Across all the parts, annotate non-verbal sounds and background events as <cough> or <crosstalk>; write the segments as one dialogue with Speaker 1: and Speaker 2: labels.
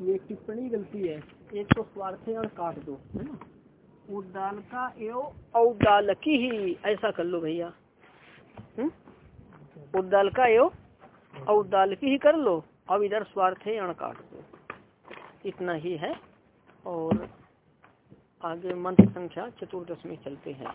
Speaker 1: ये टिप्पणी गलती है, एक तो स्वार्थ और काट दो, है ना? उदाल का एवं औदालकी ही, ऐसा कर लो भैया। उदाल का एवं औदालकी ही कर लो, अब इधर स्वार्थ अण काट दो। इतना ही है, और आगे मंत्र संख्या चतुर्दश में चलते हैं।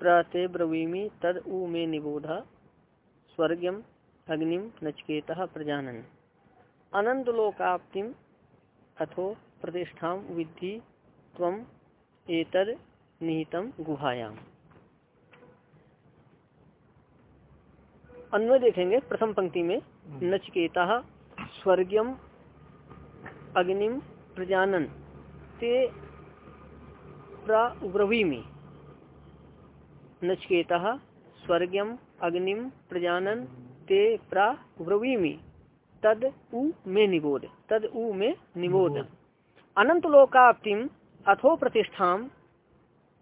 Speaker 1: प्राते ब्रवीमि तद उ मे निबोध स्वर्गम अग्निम नचकेत प्रजानन। अनंत लोकाप्तिम अथो प्रतिष्ठा विद्धि तम एतद निहितम गुहायाम। अन्वय देखेंगे प्रथम पंक्ति में हम्म। नचकेता स्वर्गम अग्निम प्रजानन। ते प्रब्रवीमी नचकेता स्वर्गम अग्निम प्रजानन ते प्रावीमी तद उ में निबोध। तद उ में निबोध। अनंत लोकाप्तिम अथो प्रतिष्ठा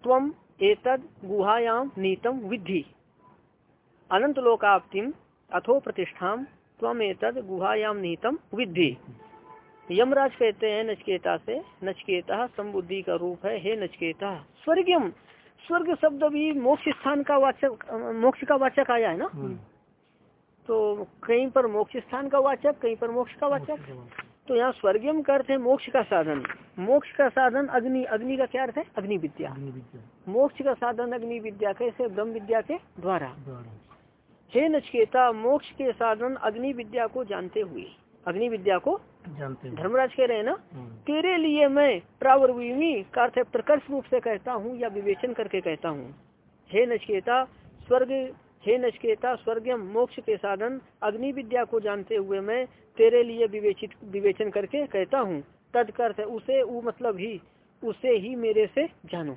Speaker 1: तम एतद गुहायाम नीतम विद्धि। अनंत लोकाप्तिम अथो प्रतिष्ठा तम एतद गुहायाम नीतम विद्धि। यमराज कहते हैं नचकेता से नचकेता संबुद्धि का रूप है हे नचकेता स्वर्गम! स्वर्ग शब्द भी मोक्ष स्थान का वाचक मोक्ष का वाचक आया है ना? हम्म। तो कहीं पर मोक्ष स्थान का वाचक कहीं पर मोक्ष का वाचक। तो यहाँ स्वर्गीय का अर्थ है मोक्ष का साधन। मोक्ष का साधन अग्नि अग्नि का क्या अर्थ है? अग्नि विद्या। मोक्ष का साधन अग्नि विद्या कैसे ब्रह्म विद्या के द्वारा। हे नचकेता मोक्ष के साधन अग्नि विद्या को जानते हुए। अग्नि विद्या को जानते धर्मराज कह रहे हैं ना हम्म। तेरे लिए मैं प्रावरवीमी का अर्थ प्रकर्ष रूप से कहता हूँ या विवेचन करके कहता हूँ। हे नचकेता स्वर्ग हे नचकेता स्वर्ग मोक्ष के साधन अग्नि विद्या को जानते हुए मैं तेरे लिए विवेचित विवेचन करके कहता हूँ। तदकर्थ उसे वो मतलब ही उसे ही मेरे से जानो।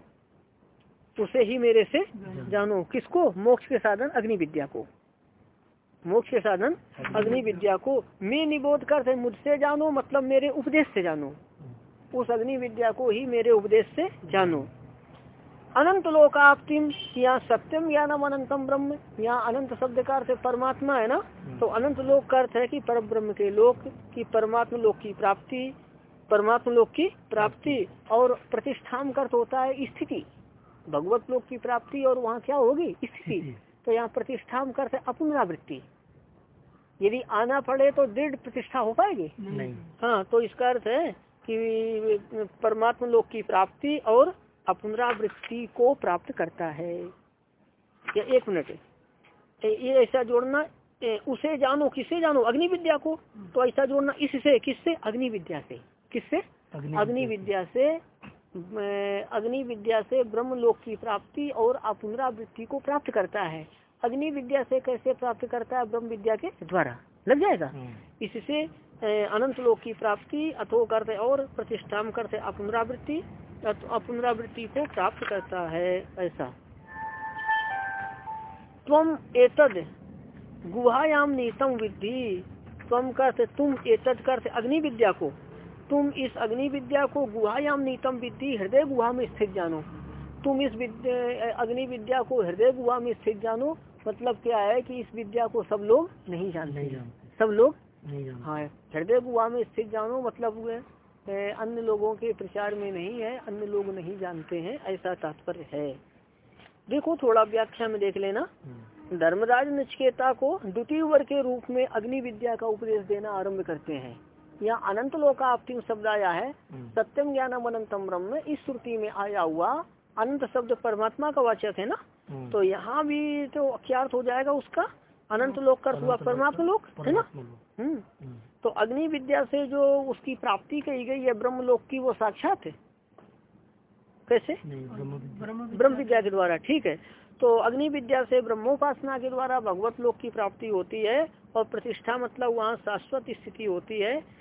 Speaker 1: उसे ही मेरे से जानो। किसको? मोक्ष के साधन अग्नि विद्या को। मोक्ष साधन, अग्नि विद्या को मैं निबोध कर मुझसे जानो मतलब मेरे उपदेश से जानो। उस अग्नि विद्या को ही मेरे उपदेश से जानो। अनंत लोकाप्तिम यहाँ सत्यम ज्ञानम अनंतम ब्रह्म, यहाँ अनंत शब्द का अर्थ परमात्मा है ना? तो अनंत लोक का अर्थ है कि पर ब्रह्म के लोक, की परमात्मा लोक की प्राप्ति, परमात्मा लोक की प्राप्ति और प्रतिष्ठान का अर्थ होता है स्थिति। भगवत लोक की प्राप्ति और वहाँ क्या होगी? स्थिति। तो यहाँ प्रतिष्ठा करते अपुनरावृत्ति। यदि आना पड़े तो दृढ़ प्रतिष्ठा हो पाएगी? नहीं। हाँ तो इसका अर्थ है कि परमात्मा लोक की प्राप्ति और अपुनरावृत्ति को प्राप्त करता है। या एक मिनट। ये ऐसा जोड़ना उसे जानो किससे जानो? अग्नि विद्या को। तो ऐसा जोड़ना इससे किससे? अग्नि विद्या से। किससे? अग्नि विद्या से अग्नि विद्या से ब्रह्म लोक की प्राप्ति और अपुनरावृत्ति को प्राप्त करता है। अग्नि विद्या से कैसे प्राप्त करता है? ब्रह्म विद्या के द्वारा। लग जाएगा। हम्म। इससे अनंत लोक की प्राप्ति अथो करते और प्रतिष्ठा करते अपुनरावृत्ति अपुनरावृत्ति को प्राप्त करता है ऐसा। तम एतद गुहायाम नीतम विद्धि। तम करते तुम एतद करते अग्नि विद्या को। तुम इस अग्नि विद्या को गुहायाम नीतम विद्धि हृदय गुहा में स्थित जानो। तुम इस विद्या अग्नि विद्या को हृदय गुहा में स्थित जानो। मतलब क्या है कि इस विद्या को सब लोग नहीं जानते। सब लोग हाँ हृदय गुहा में स्थित जानो मतलब अन्य लोगों के प्रचार में नहीं है अन्य लोग नहीं जानते हैं ऐसा तात्पर्य है। देखो थोड़ा व्याख्या में देख लेना। हम्म। धर्मराज नचकेता को द्वितीय वर्ग के रूप में अग्नि विद्या का उपदेश देना आरंभ करते हैं। यहाँ अनंत लोक आपतिम शब्द आया है हम्म। सत्यम ज्ञानम अनंतम ब्रह्म इस श्रुति में आया हुआ अनंत शब्द परमात्मा का वाचक है ना? हम्म। तो यहाँ भी तो क्या अर्थ हो जाएगा उसका अनंत लोक कर हुआ परमात्मा लोक है ना? हम्म। तो अग्नि विद्या से जो उसकी प्राप्ति कही गई है ब्रह्म लोक की वो साक्षात है? कैसे? ब्रह्म विद्या। के द्वारा ठीक है। तो अग्नि विद्या से ब्रह्मोपासना के द्वारा भगवत लोक की प्राप्ति होती है और प्रतिष्ठा मतलब वहाँ शाश्वत स्थिति होती है।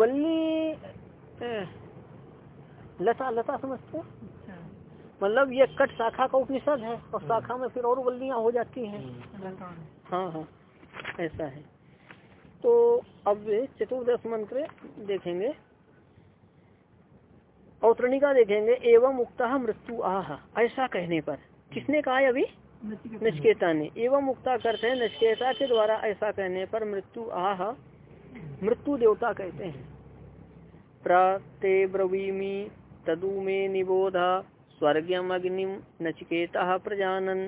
Speaker 1: वल्ली लता लता समझते अच्छा। मतलब ये कट शाखा का उपनिषद है और शाखा में फिर और वल्लियाँ हो जाती हैं। हाँ हाँ ऐसा है। तो अब चतुर्दश मंत्र देखेंगे। औतरणिका देखेंगे एवं मुक्ता मृत्यु आह ऐसा कहने पर। किसने कहा है अभी? नचकेता ने। एवं मुक्ता करते हैं नचकेता के द्वारा ऐसा कहने पर मृत्यु आह मृत्यु देवता कहते हैं। प्रते ब्रवीमी तदु मे निबोध स्वर्गम अग्निम नचकेता प्रजानन।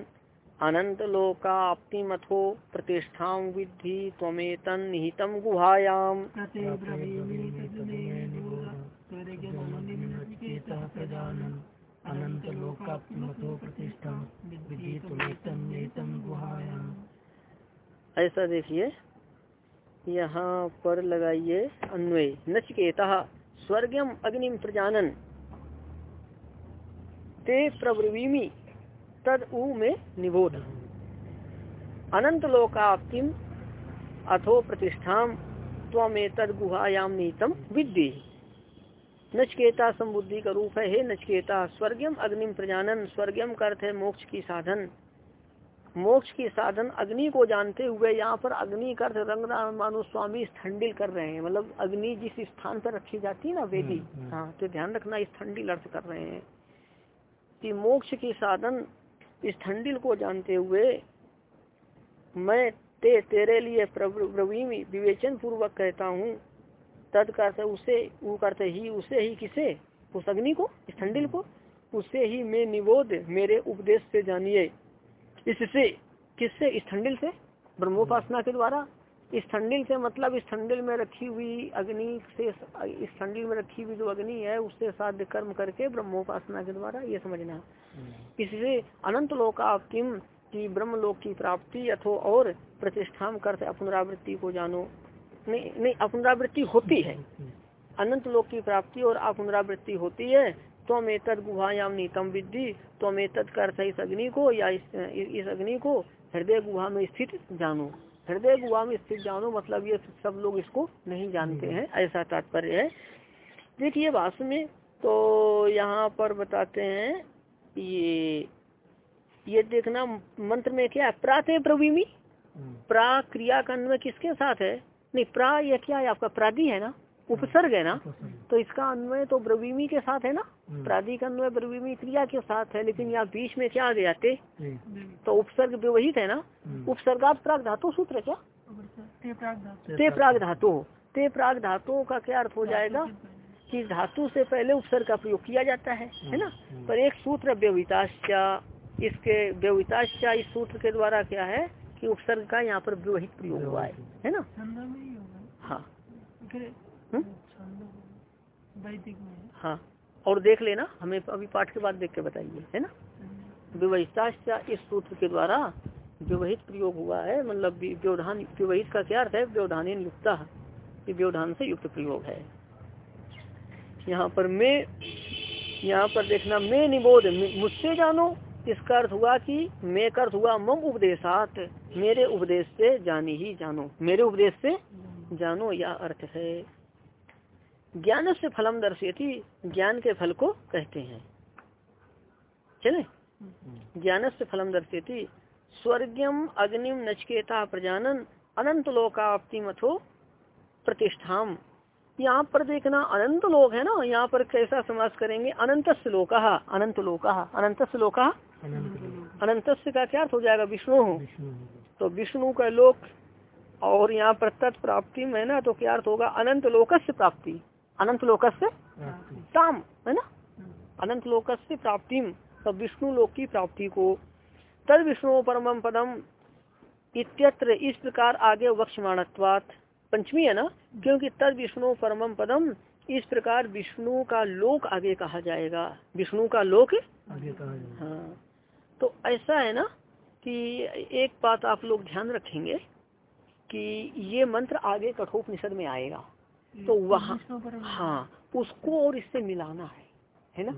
Speaker 1: अनंत लोकाप्ति मथो प्रतिष्ठा विधि तमेतन निहितम गुहायाम। ऐसा देखिए यहाँ पर लगाइए अन्वय नचकेता। स्वर्गम अग्निम प्रजानन। ते प्रब्रवीमी तद उ में निबोध अनंत लोकाप्तिम अथो प्रतिष्ठा त्वे तद गुहायाम नीतम विद्य नचकेता संबुद्धि का रूप है हे नचकेता, स्वर्गम अग्निम प्रजानन, स्वर्गम का अर्थ है मोक्ष की साधन। मोक्ष की साधन अग्नि को जानते हुए यहाँ पर अग्नि कर रंग मानो स्वामी ठंडिल कर रहे हैं। मतलब अग्नि जिस स्थान पर रखी जाती है ना वेदी हम्म, हम्म। हाँ तो ध्यान रखना इस ठंडिल अर्थ कर रहे हैं कि मोक्ष की साधन इस ठंडिल को जानते हुए मैं ते तेरे लिए प्रवीमी विवेचन पूर्वक कहता हूँ। तद करते उसे वो करते ही उसे ही किसे? उस अग्नि को स्थंडिल को? उसे ही मैं निबोध मेरे उपदेश से जानिए। इससे किससे? इस ठंडिल से? ब्रह्मोपासना के द्वारा? इस ठंडिल से मतलब इस ठंडिल में रखी हुई अग्नि से इस ठंडिल में रखी हुई जो अग्नि है उससे साध्य कर्म करके ब्रह्मोपासना के द्वारा ये समझना। हम्म। इससे अनंत लोक आप किम की ब्रह्म लोक की प्राप्ति अथो और प्रतिष्ठा करते पुनरावृत्ति को जानो। नहीं नहीं अपनरावृत्ति होती है। हम्म। अनंत लोक की प्राप्ति और अपनरावृत्ति होती है। त्वम एतद गुहायाम नीतम विद्धि त्वम एतद कर इस अग्नि को या इस, इस अग्नि को हृदय गुहा में स्थित जानो। हृदय गुहा में स्थित जानो मतलब ये सब लोग इसको नहीं जानते हैं ऐसा तात्पर्य है। देखिए भाषण में तो यहाँ पर बताते हैं ये ये देखना मंत्र में क्या है? प्रातः प्रवीमी? हम्म। प्रा क्रिया का अन्वय किसके साथ है? नहीं प्रा यह क्या है? आपका प्रादी है ना? उपसर्ग है ना? तो इसका अन्वय तो ब्रवीमी के साथ है ना? हम्म। प्रादी का अन्वय ब्रवीमी क्रिया के साथ है लेकिन यहाँ बीच में क्या आ गया ते? उपसर्ग व्यवहित है ना? हम्म। उपसर्गात प्राग धातु सूत्र क्या? ते प्राग धातु। ते प्राग धातु। का क्या अर्थ हो जाएगा? कि धातु से पहले उपसर्ग का प्रयोग किया जाता है है ना? हम्म। पर एक सूत्र व्यवहिताश्चा इसके व्यवहिताश्चा इस सूत्र के द्वारा क्या है कि उपसर्ग का यहाँ पर व्यवहित प्रयोग हुआ है है ना? हाँ हाँ। और देख लेना हमें अभी पाठ के बाद देख के बताइए है ना? विवहिता इस सूत्र के द्वारा व्यवहित प्रयोग हुआ है मतलब व्यवधान व्यवहित का क्या अर्थ है? व्यवधान युक्त व्यवधान से युक्त प्रयोग है। यहाँ पर मैं यहाँ पर देखना मैं निबोध मुझसे जानो इसका अर्थ हुआ कि मैं का अर्थ हुआ मम उपदेशात मेरे उपदेश से जानी ही जानो। मेरे उपदेश से जानो। यह अर्थ है। ज्ञान से फलम दर्शेती ज्ञान के फल को कहते हैं। चले? ज्ञान से फलम दर्शेती स्वर्गम अग्निम नचकेता प्रजानन अनंत लोकाप्ति मथो प्रतिष्ठाम। यहाँ पर देखना अनंत लोक है ना यहाँ पर कैसा समास करेंगे? अनंत श्लोक अनंत लोक? अनंत श्लोक अनंत का क्या अर्थ हो जाएगा? विष्णु। तो विष्णु का लोक और यहाँ पर तत्प्राप्ति में ना तो क्या अर्थ होगा? अनंत लोकस्य प्राप्ति। अनंत लोक से ताम है ना? अनंत लोक से प्राप्ति तब विष्णु लोक की प्राप्ति को। तद विष्णु परम पदम इत्यत्र इस प्रकार आगे वक्षमाणत्वात। पंचमी है ना? क्योंकि तद विष्णु परम पदम इस प्रकार विष्णु का लोक आगे कहा जाएगा। विष्णु का लोक?
Speaker 2: आगे कहा जाएगा।
Speaker 1: हाँ। तो ऐसा है ना कि एक बात आप लोग ध्यान रखेंगे कि ये मंत्र आगे कठोपनिषद में आएगा। तो वहाँ हाँ उसको और इससे मिलाना है है ना?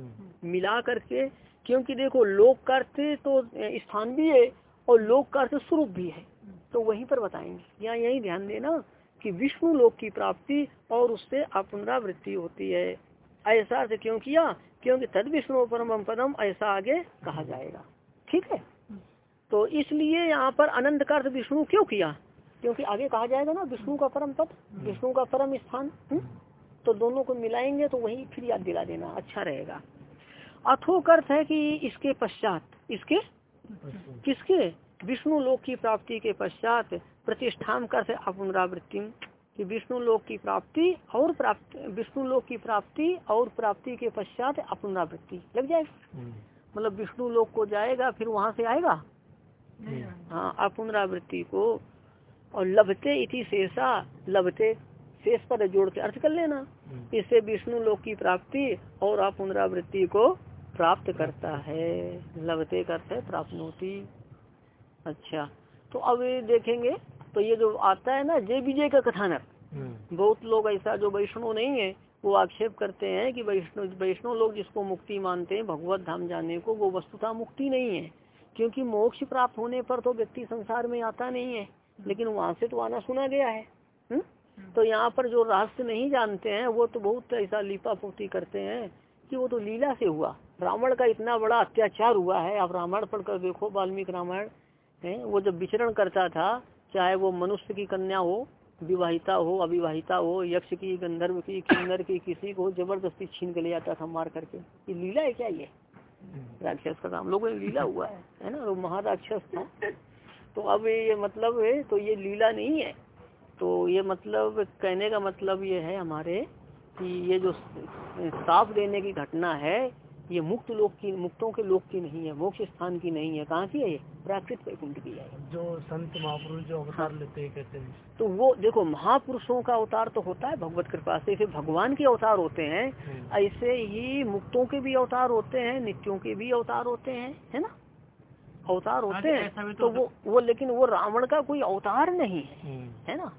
Speaker 1: मिला करके क्योंकि देखो लोक का अर्थ तो स्थान भी है और लोक का अर्थ स्वरूप भी है। तो वहीं पर बताएँगे। यहाँ यही ध्यान देना कि विष्णु लोक की प्राप्ति और उससे अपनरावृत्ति होती है। ऐसा अर्थ क्यों किया? क्योंकि तद विष्णु परम पदम ऐसा आगे कहा जाएगा। ठीक है? तो इसलिए यहाँ पर अनंत का अर्थ विष्णु क्यों किया? क्योंकि आगे कहा जाएगा ना विष्णु का परम पद विष्णु का परम स्थान तो दोनों को मिलाएँगे तो वही फिर याद दिला देना अच्छा रहेगा। अथोक अर्थ है कि इसके पश्चात इसके? किसके? विष्णु लोक की प्राप्ति के पश्चात प्रतिष्ठान कर से पुनरावृत्ति कि विष्णु लोक की प्राप्ति और प्राप्ति विष्णु लोक की प्राप्ति और प्राप्ति के पश्चात अपनरावृत्ति लग जाएगा? मतलब विष्णु लोक को जाएगा फिर वहाँ से आएगा? हाँ अपुनरावृत्ति को और लभते इति शेषा लभते शेष पर जोड़ के अर्थ कर लेना। इससे विष्णु लोक की प्राप्ति और आप पुनरावृत्ति को प्राप्त करता है। लभते करते प्राप्त होती। अच्छा तो अब ये देखेंगे तो ये जो आता है ना जय विजय का कथानक। बहुत लोग ऐसा जो वैष्णव नहीं है वो आक्षेप करते हैं कि वैष्णव वैष्णव लोग जिसको मुक्ति मानते हैं भगवत धाम जाने को वो वस्तुता मुक्ति नहीं है। क्योंकि मोक्ष प्राप्त होने पर तो व्यक्ति संसार में आता नहीं है। लेकिन वहाँ से तो आना सुना गया है हुँ? तो यहाँ पर जो राष्ट्र नहीं जानते हैं वो तो बहुत ऐसा लिपा पोती करते हैं कि वो तो लीला से हुआ। रावण का इतना बड़ा अत्याचार हुआ है आप रामायण पढ़कर देखो वाल्मीकि रामायण है? वो जब विचरण करता था चाहे वो मनुष्य की कन्या हो विवाहिता हो अविवाहिता हो यक्ष की गंधर्व की किन्नर की किसी को ज़बरदस्ती छीन के ले जाता था मार करके। ये लीला है क्या ये? राक्षस का नाम लोगों ने लीला हुआ है है ना? वो महाराक्षस था। तो अब ये मतलब है तो ये लीला नहीं है। तो ये मतलब कहने का मतलब ये है हमारे कि ये जो साफ़ देने की घटना है ये मुक्त लोक की मुक्तों के लोक की नहीं है मोक्ष स्थान की नहीं है। कहाँ की है ये? प्राकृत वैकुंठ की है।
Speaker 2: जो संत महापुरुष जो अवतार हाँ। लेते हैं कहते हैं।
Speaker 1: तो वो देखो महापुरुषों का अवतार तो होता है भगवत कृपा से फिर भगवान के अवतार होते हैं ऐसे ही मुक्तों के भी अवतार होते हैं नित्यों के भी अवतार होते हैं है ना? अवतार होते हैं तो वो वो लेकिन वो रावण का कोई अवतार नहीं है है ना?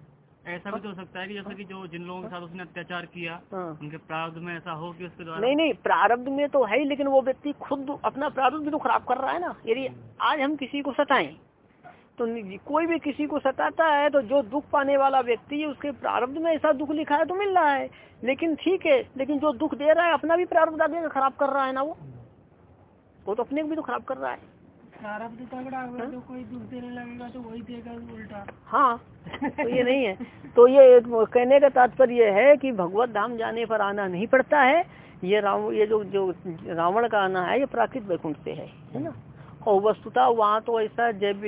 Speaker 3: ऐसा भी तो हो सकता है कि जैसे कि जो जिन लोगों के साथ उसने अत्याचार किया
Speaker 1: हाँ।
Speaker 3: उनके प्रारब्ध में ऐसा हो कि उसके द्वारा
Speaker 1: नहीं नहीं प्रारब्ध में तो है ही लेकिन वो व्यक्ति खुद अपना प्रारब्ध भी तो खराब कर रहा है ना। यदि आज हम किसी को सताएँ तो कोई भी किसी को सताता है तो जो दुख पाने वाला व्यक्ति है उसके प्रारब्ध में ऐसा दुख लिखा है तो मिल रहा है। लेकिन ठीक है लेकिन जो दुख दे रहा है अपना भी प्रारब्ध खराब कर रहा है ना वो? वो तो अपने को भी तो खराब कर रहा है।
Speaker 2: प्रारब्ध तगड़ा हुआ तो कोई दुख देने लगेगा तो वही देगा उल्टा।
Speaker 1: हाँ तो ये नहीं है। <laughs> तो ये कहने का तात्पर्य है कि भगवत धाम जाने पर आना नहीं पड़ता है। ये राम ये जो जो रावण का आना है ये प्राकृत वैकुंठ से है है ना? और वस्तुता वहाँ तो ऐसा जैव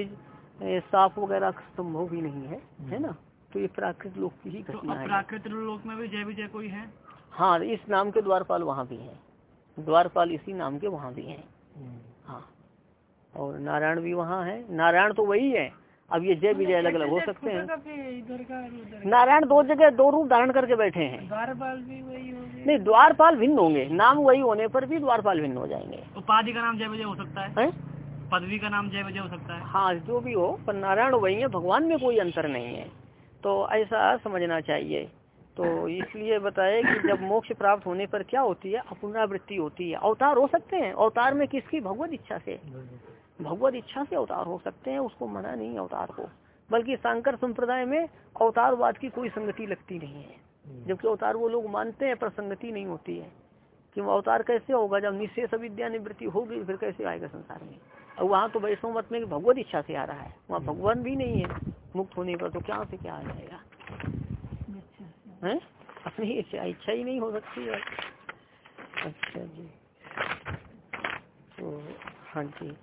Speaker 1: साफ़ वगैरह संभव भी नहीं है है ना? तो ये प्राकृत लोक की ही घटना
Speaker 3: तो
Speaker 1: घटना है।
Speaker 3: अपराकृत लोक में भी जय विजय कोई है?
Speaker 1: हाँ इस नाम के द्वारपाल वहाँ भी है। द्वारपाल इसी नाम के वहाँ भी है। हाँ। और नारायण भी वहाँ है। नारायण तो वही है। अब ये जय विजय अलग अलग हो सकते हैं। नारायण दो जगह दो रूप धारण करके बैठे हैं।
Speaker 2: द्वारपाल भी वही
Speaker 1: नहीं द्वारपाल भिन्न होंगे। नाम वही होने पर भी द्वारपाल भिन्न हो जाएँगे।
Speaker 3: उपाधि का नाम जय विजय हो सकता है।
Speaker 1: हैं?
Speaker 3: पदवी का नाम जय विजय हो सकता है।
Speaker 1: हाँ जो भी हो पर नारायण वही है। भगवान में कोई अंतर नहीं है। तो ऐसा समझना चाहिए। तो इसलिए बताए कि जब मोक्ष प्राप्त होने पर क्या होती है? अपुनरावृत्ति होती है। अवतार हो सकते हैं। अवतार में किसकी? भगवत इच्छा से। भगवत इच्छा से अवतार हो सकते हैं उसको मना नहीं अवतार को। बल्कि शंकर संप्रदाय में अवतारवाद की कोई संगति लगती नहीं है। जबकि अवतार वो लोग मानते हैं पर संगति नहीं होती है। कि वो अवतार कैसे होगा जब निशेष विद्या निवृत्ति होगी फिर कैसे आएगा संसार में? और वहाँ तो वैष्णव मत में भगवत इच्छा से आ रहा है। वहाँ भगवान भी नहीं है। मुक्त होने पर तो क्या से क्या आ जाएगा? हैं? अपनी इच्छा इच्छा ही नहीं हो सकती है। अच्छा जी। तो हाँ जी।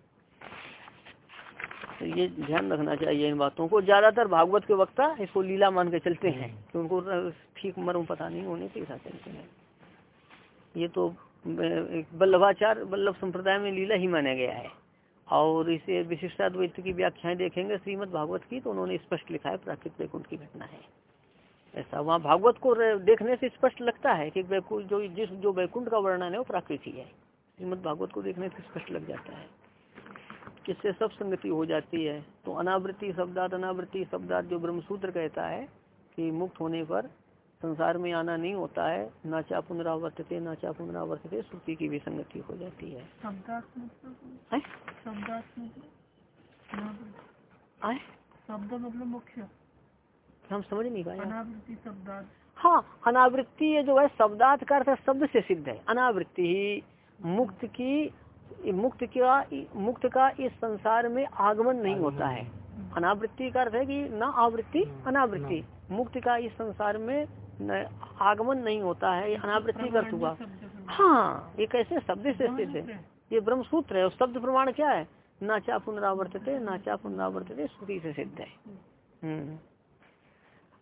Speaker 1: तो ये ध्यान रखना चाहिए इन बातों को। ज़्यादातर भागवत के वक्ता इसको लीला मान के चलते हैं कि उनको ठीक मर्म पता नहीं होने के साथ चलते हैं। ये तो वल्लभाचार बल्लभ संप्रदाय में लीला ही माना गया है। और इसे विशिष्टाद्वैत की व्याख्याएँ देखेंगे श्रीमद भागवत की तो उन्होंने स्पष्ट लिखा है प्राकृत वैकुंठ की घटना है। ऐसा वहाँ भागवत को देखने से स्पष्ट लगता है कि वैकुंठ जो जिस जो वैकुंठ का वर्णन है वो प्राकृति है। श्रीमद भागवत को देखने से स्पष्ट लग जाता है। किससे सब संगति हो जाती है? तो अनावृत्ति शब्दात अनावृत्ति शब्दात जो ब्रह्मसूत्र कहता है कि मुक्त होने पर संसार में आना नहीं होता है ना नाचा पुनरावर्तते नाचा पुनरावर्तते श्रुति की भी संगति हो जाती है।
Speaker 2: शब्द मतलब मुख्य।
Speaker 1: हम समझ नहीं पाए। हाँ अनावृत्ति जो है शब्दात का अर्थ शब्द से सिद्ध है। अनावृत्ति ही मुक्त की मुक्त का मुक्त का इस संसार में आगमन नहीं होता है। अनावृत्ति का अर्थ है कि न आवृत्ति अनावृत्ति। मुक्त का इस संसार में आगमन नहीं होता है ये अनावृत्ति का अर्थ हुआ। हाँ ये कैसे शब्द से सिद्ध है? ये ब्रह्म सूत्र है और शब्द प्रमाण क्या है? नाचा पुनरावर्तते नाचा पुनरावर्तते श्रुति से सिद्ध है। हम्म।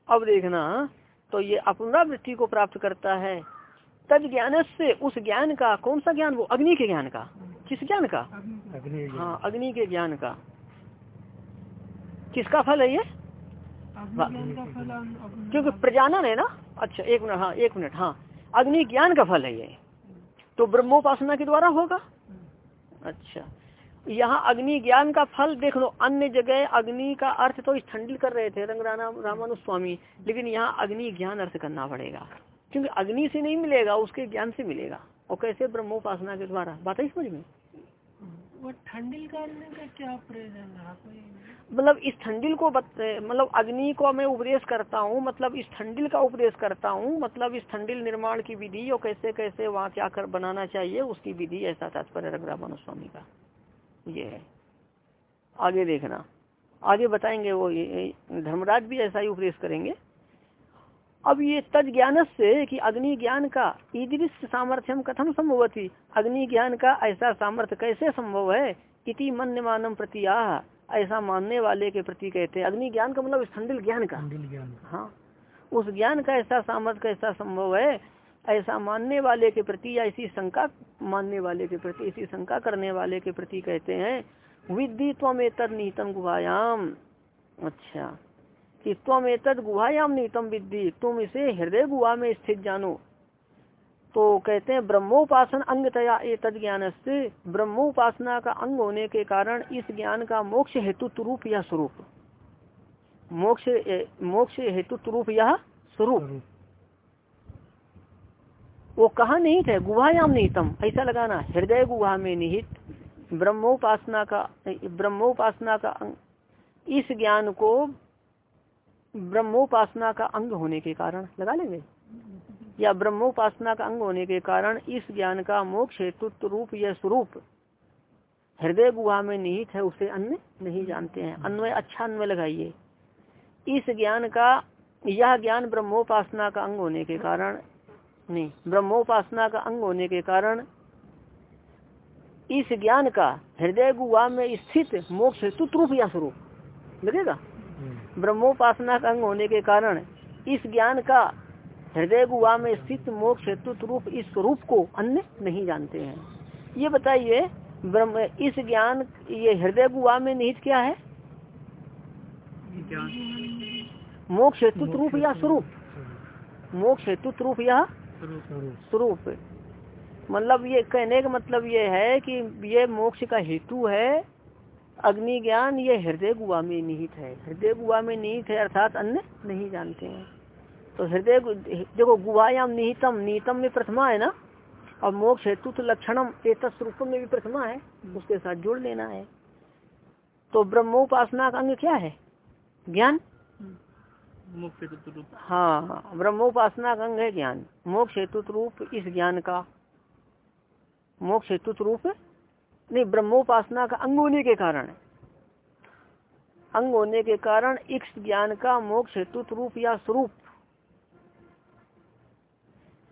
Speaker 1: अब देखना तो ये अपनरावृत्ति को प्राप्त करता है। तद ज्ञान से उस ज्ञान का कौन सा ज्ञान? वो अग्नि के ज्ञान का। किस ज्ञान का? हाँ अग्नि के ज्ञान का। किसका फल है ये? क्योंकि प्रजानन है ना? अच्छा एक मिनट हाँ एक मिनट हाँ। अग्नि ज्ञान का फल है ये। तो ब्रह्मोपासना के द्वारा होगा? अच्छा। यहाँ अग्नि ज्ञान का फल देख लो अन्य जगह अग्नि का अर्थ तो ठंडिल कर रहे थे रंग रामानु स्वामी लेकिन यहाँ अग्नि ज्ञान अर्थ करना पड़ेगा। क्योंकि अग्नि से नहीं मिलेगा उसके ज्ञान से मिलेगा। और कैसे ब्रह्मोपासना के द्वारा? बात है समझ में?
Speaker 2: ठंडिल करने का क्या प्रयोजन
Speaker 1: मतलब इस ठंडिल को मतलब अग्नि को मैं उपदेश करता हूँ मतलब इस ठंडिल का उपदेश करता हूँ मतलब इस ठंडिल निर्माण की विधि और कैसे कैसे वहाँ क्या कर बनाना चाहिए उसकी विधि ऐसा तात्पर्य रंग रामानु स्वामी का। ये है। आगे देखना। आगे बताएँगे वो धर्मराज भी ऐसा ही उपदेश करेंगे। अब ये तद ज्ञान से कि अग्नि ज्ञान का ईदृश सामर्थ्यम कथम संभव थी अग्नि ज्ञान का ऐसा सामर्थ्य कैसे संभव है? इति मन मानम प्रति ऐसा मानने वाले के प्रति कहते हैं। अग्नि ज्ञान का मतलब ठंडिल ज्ञान का। हाँ। उस ज्ञान का ऐसा सामर्थ्य कैसा संभव है? ऐसा मानने वाले के प्रति या इसी शंका मानने वाले के प्रति इसी शंका करने वाले के प्रति कहते हैं विद्धि त्वम निहितम गुहायाम। अच्छा। कि त्वम एतद गुहायाम निहितम विद्धि, तुम इसे हृदय गुहा में स्थित जानो। तो कहते हैं, ब्रह्मोपासन अंग तया तद ज्ञान से ब्रह्मोपासना का अंग होने के कारण इस ज्ञान का मोक्ष हेतु रूप या स्वरूप। मोक्ष मोक्ष हेतु रूप यह स्वरूप। वो कहा निहित है? गुहायाम निहितम ऐसा लगाना, हृदय गुहा में निहित, ब्रह्मोपासना का ब्रह्मोपासना का अंग, इस ज्ञान को ब्रह्मोपासना का अंग होने के कारण, लगा लेंगे? या ब्रह्मोपासना का अंग होने के कारण इस ज्ञान का मोक्ष हेतु रूप या स्वरूप हृदय गुहा में निहित है, उसे अन्य नहीं जानते हैं। अन्वय अच्छा अन्वय लगाइए। इस ज्ञान का, यह ज्ञान ब्रह्मोपासना का अंग होने के कारण नहीं, ब्रह्मोपासना का अंग होने के कारण इस ज्ञान का हृदय गुहा में स्थित मोक्ष हेतु रूप या स्वरूप, लगेगा। ब्रह्मोपासना का अंग होने के कारण इस ज्ञान का हृदय गुहा में स्थित मोक्ष हेतु रूप इस स्वरूप को अन्य नहीं जानते हैं। ये बताइए ब्रह्म इस ज्ञान ये हृदय गुहा में निहित क्या है? मोक्ष हेतु रूप या स्वरूप? मोक्ष हेतु रूप या स्वरूप? मतलब ये कहने का मतलब ये है कि ये मोक्ष का हेतु है अग्नि ज्ञान ये हृदय गुहा में निहित है। हृदय गुहा में निहित है अर्थात अन्य नहीं जानते हैं। तो हृदय देखो गुहायाम निहितम निहितम में प्रथमा है ना? और मोक्ष हेतु तो लक्षणम एक रूपम में भी प्रथमा है। उसके साथ जोड़ लेना है। तो ब्रह्मोपासना का अंग क्या है? ज्ञान? हाँ ब्रह्मोपासना का अंग है ज्ञान। मोक्ष हेतु रूप इस ज्ञान का। मोक्ष हेतु रूप नहीं ब्रह्मोपासना का अंग होने के कारण अंग होने के कारण इस ज्ञान का मोक्ष हेतु रूप या स्वरूप।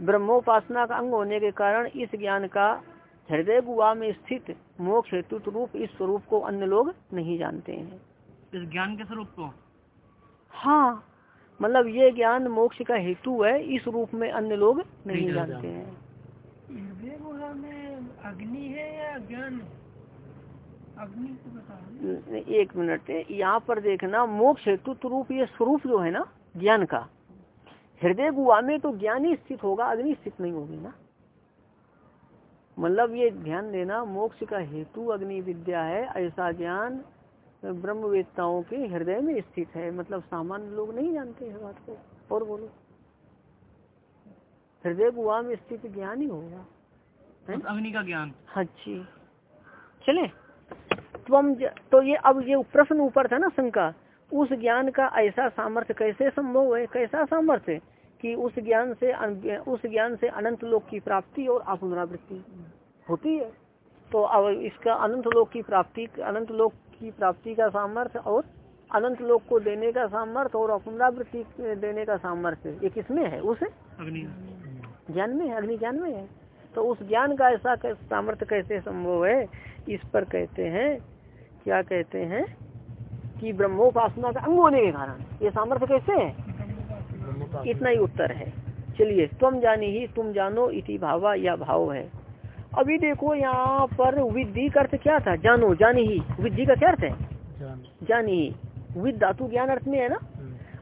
Speaker 1: ब्रह्मोपासना का अंग होने के कारण इस ज्ञान का हृदय गुआ में स्थित मोक्ष हेतु रूप इस स्वरूप को अन्य लोग नहीं जानते हैं।
Speaker 3: इस ज्ञान के स्वरूप को?
Speaker 1: हाँ मतलब ये ज्ञान मोक्ष का हेतु है इस रूप में अन्य लोग नहीं जानते। हैं।
Speaker 2: में अग्नि है या ज्ञान? अग्नि को बता
Speaker 1: एक मिनट, यहाँ पर देखना, मोक्ष हेतु रूप ये स्वरूप जो है ना, ज्ञान का, हृदय गुआ में तो ज्ञान ही स्थित होगा, अग्नि स्थित नहीं होगी ना। मतलब ये ध्यान देना, मोक्ष का हेतु अग्नि विद्या है, ऐसा ज्ञान ब्रह्मवेत्ताओं के हृदय में स्थित है। मतलब सामान्य लोग नहीं जानते हैं बात को, और बोलो। हृदय गुआ में स्थित ज्ञान ही होगा।
Speaker 3: अग्नि का ज्ञान।
Speaker 1: हाँ जी। चले। त्वम ज- तो ये अब ये प्रश्न ऊपर था ना शंका उस ज्ञान का ऐसा सामर्थ्य कैसे संभव है कैसा सामर्थ्य कि उस ज्ञान से उस ज्ञान से अनंत लोक की प्राप्ति और अपुनरावृत्ति होती है? तो अब इसका अनंत लोक की प्राप्ति अनंत लोक की प्राप्ति का सामर्थ्य और अनंत लोक को देने का सामर्थ्य और अपुनरावृत्ति देने का सामर्थ्य ये किसमें है? उस?
Speaker 3: अग्नि।
Speaker 1: ज्ञान में है अग्नि ज्ञान में है। तो उस ज्ञान का ऐसा सामर्थ्य कैसे संभव है? इस पर कहते हैं क्या कहते हैं कि ब्रह्मोपासना का अंग होने के कारण। ये सामर्थ्य कैसे है? इतना ही उत्तर है। चलिए तुम जानी ही तुम जानो इति भावा या भाव है। अभी देखो यहाँ पर विद्धि का अर्थ क्या था? जानो जानी ही। विद्धि का क्या अर्थ है? जानी। ही। विद धातु ज्ञान अर्थ में है ना?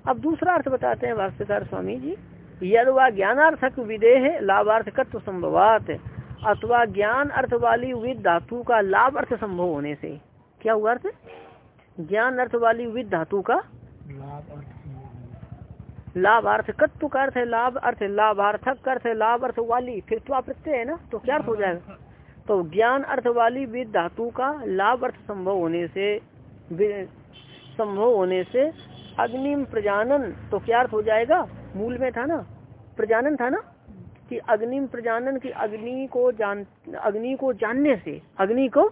Speaker 1: अब दूसरा अर्थ बताते हैं भाष्यकार स्वामी जी। यद वा ज्ञानार्थक विदेह लाभार्थकत्व संभवात। अथवा ज्ञान अर्थ वाली विद धातु का लाभ अर्थ संभव होने से। क्या हुआ अर्थ? ज्ञान अर्थ वाली विद धातु का लाभार्थकत्व का अर्थ है लाभ अर्थ लाभार्थक का अर्थ है लाभ अर्थ वाली फिर तो प्रत्यय है ना तो क्या अर्थ हो जाएगा? तो ज्ञान अर्थ वाली विद धातु का लाभ अर्थ संभव होने से संभव होने से अग्निम प्रजानन तो क्या अर्थ हो जाएगा? मूल में था ना प्रजानन था ना कि अग्निम प्रजानन की अग्नि को जान अग्नि को जानने से अग्नि को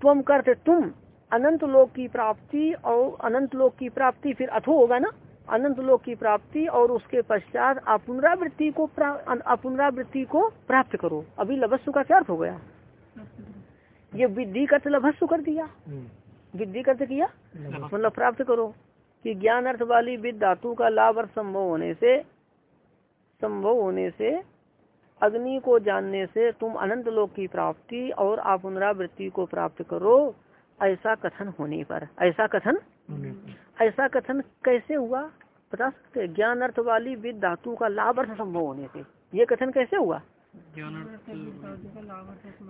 Speaker 1: तुम करते तुम अनंत लोक की प्राप्ति और अनंत लोक की प्राप्ति फिर अथो होगा ना अनंत लोक की प्राप्ति और उसके पश्चात अपुनरावृत्ति को अपुनरावृत्ति को प्राप्त करो। अभी लभस्व का क्या अर्थ हो गया? ये विद्धि का अर्थ लभस्सु कर दिया। विद्धि का किया? मतलब प्राप्त करो। कि ज्ञान अर्थ वाली विद धातु का लाभ अर्थ संभव होने से संभव होने से अग्नि को जानने से तुम अनंत लोक की प्राप्ति और पुनरावृत्ति को प्राप्त करो। ऐसा कथन होने पर। ऐसा कथन? ऐसा कथन कैसे हुआ? बता सकते ज्ञान अर्थ वाली विद धातु का लाभ अर्थ संभव होने से। ये कथन कैसे हुआ?
Speaker 3: ज्ञान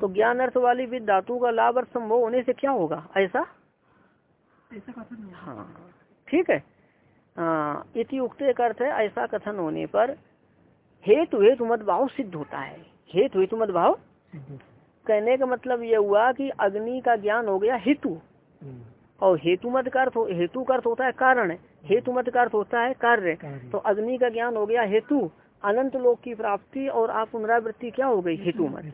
Speaker 1: तो ज्ञान अर्थ वाली विद धातु का लाभ अर्थ संभव होने से क्या होगा? ऐसा?
Speaker 2: ऐसा कथन हाँ।
Speaker 1: ठीक है? हाँ इति उक्ते का अर्थ है ऐसा कथन होने पर हेतु हेतु मत भाव सिद्ध होता है। हेतु हेतु मत भाव कहने का मतलब यह हुआ कि अग्नि का ज्ञान हो गया हेतु। और हेतु मत का अर्थ हेतु का अर्थ होता है कारण। हेतु मत का अर्थ होता है कार्य। तो अग्नि का ज्ञान हो गया हेतु। अनंत लोक की प्राप्ति और आप पुनरावृत्ति क्या हो गई? हेतु मत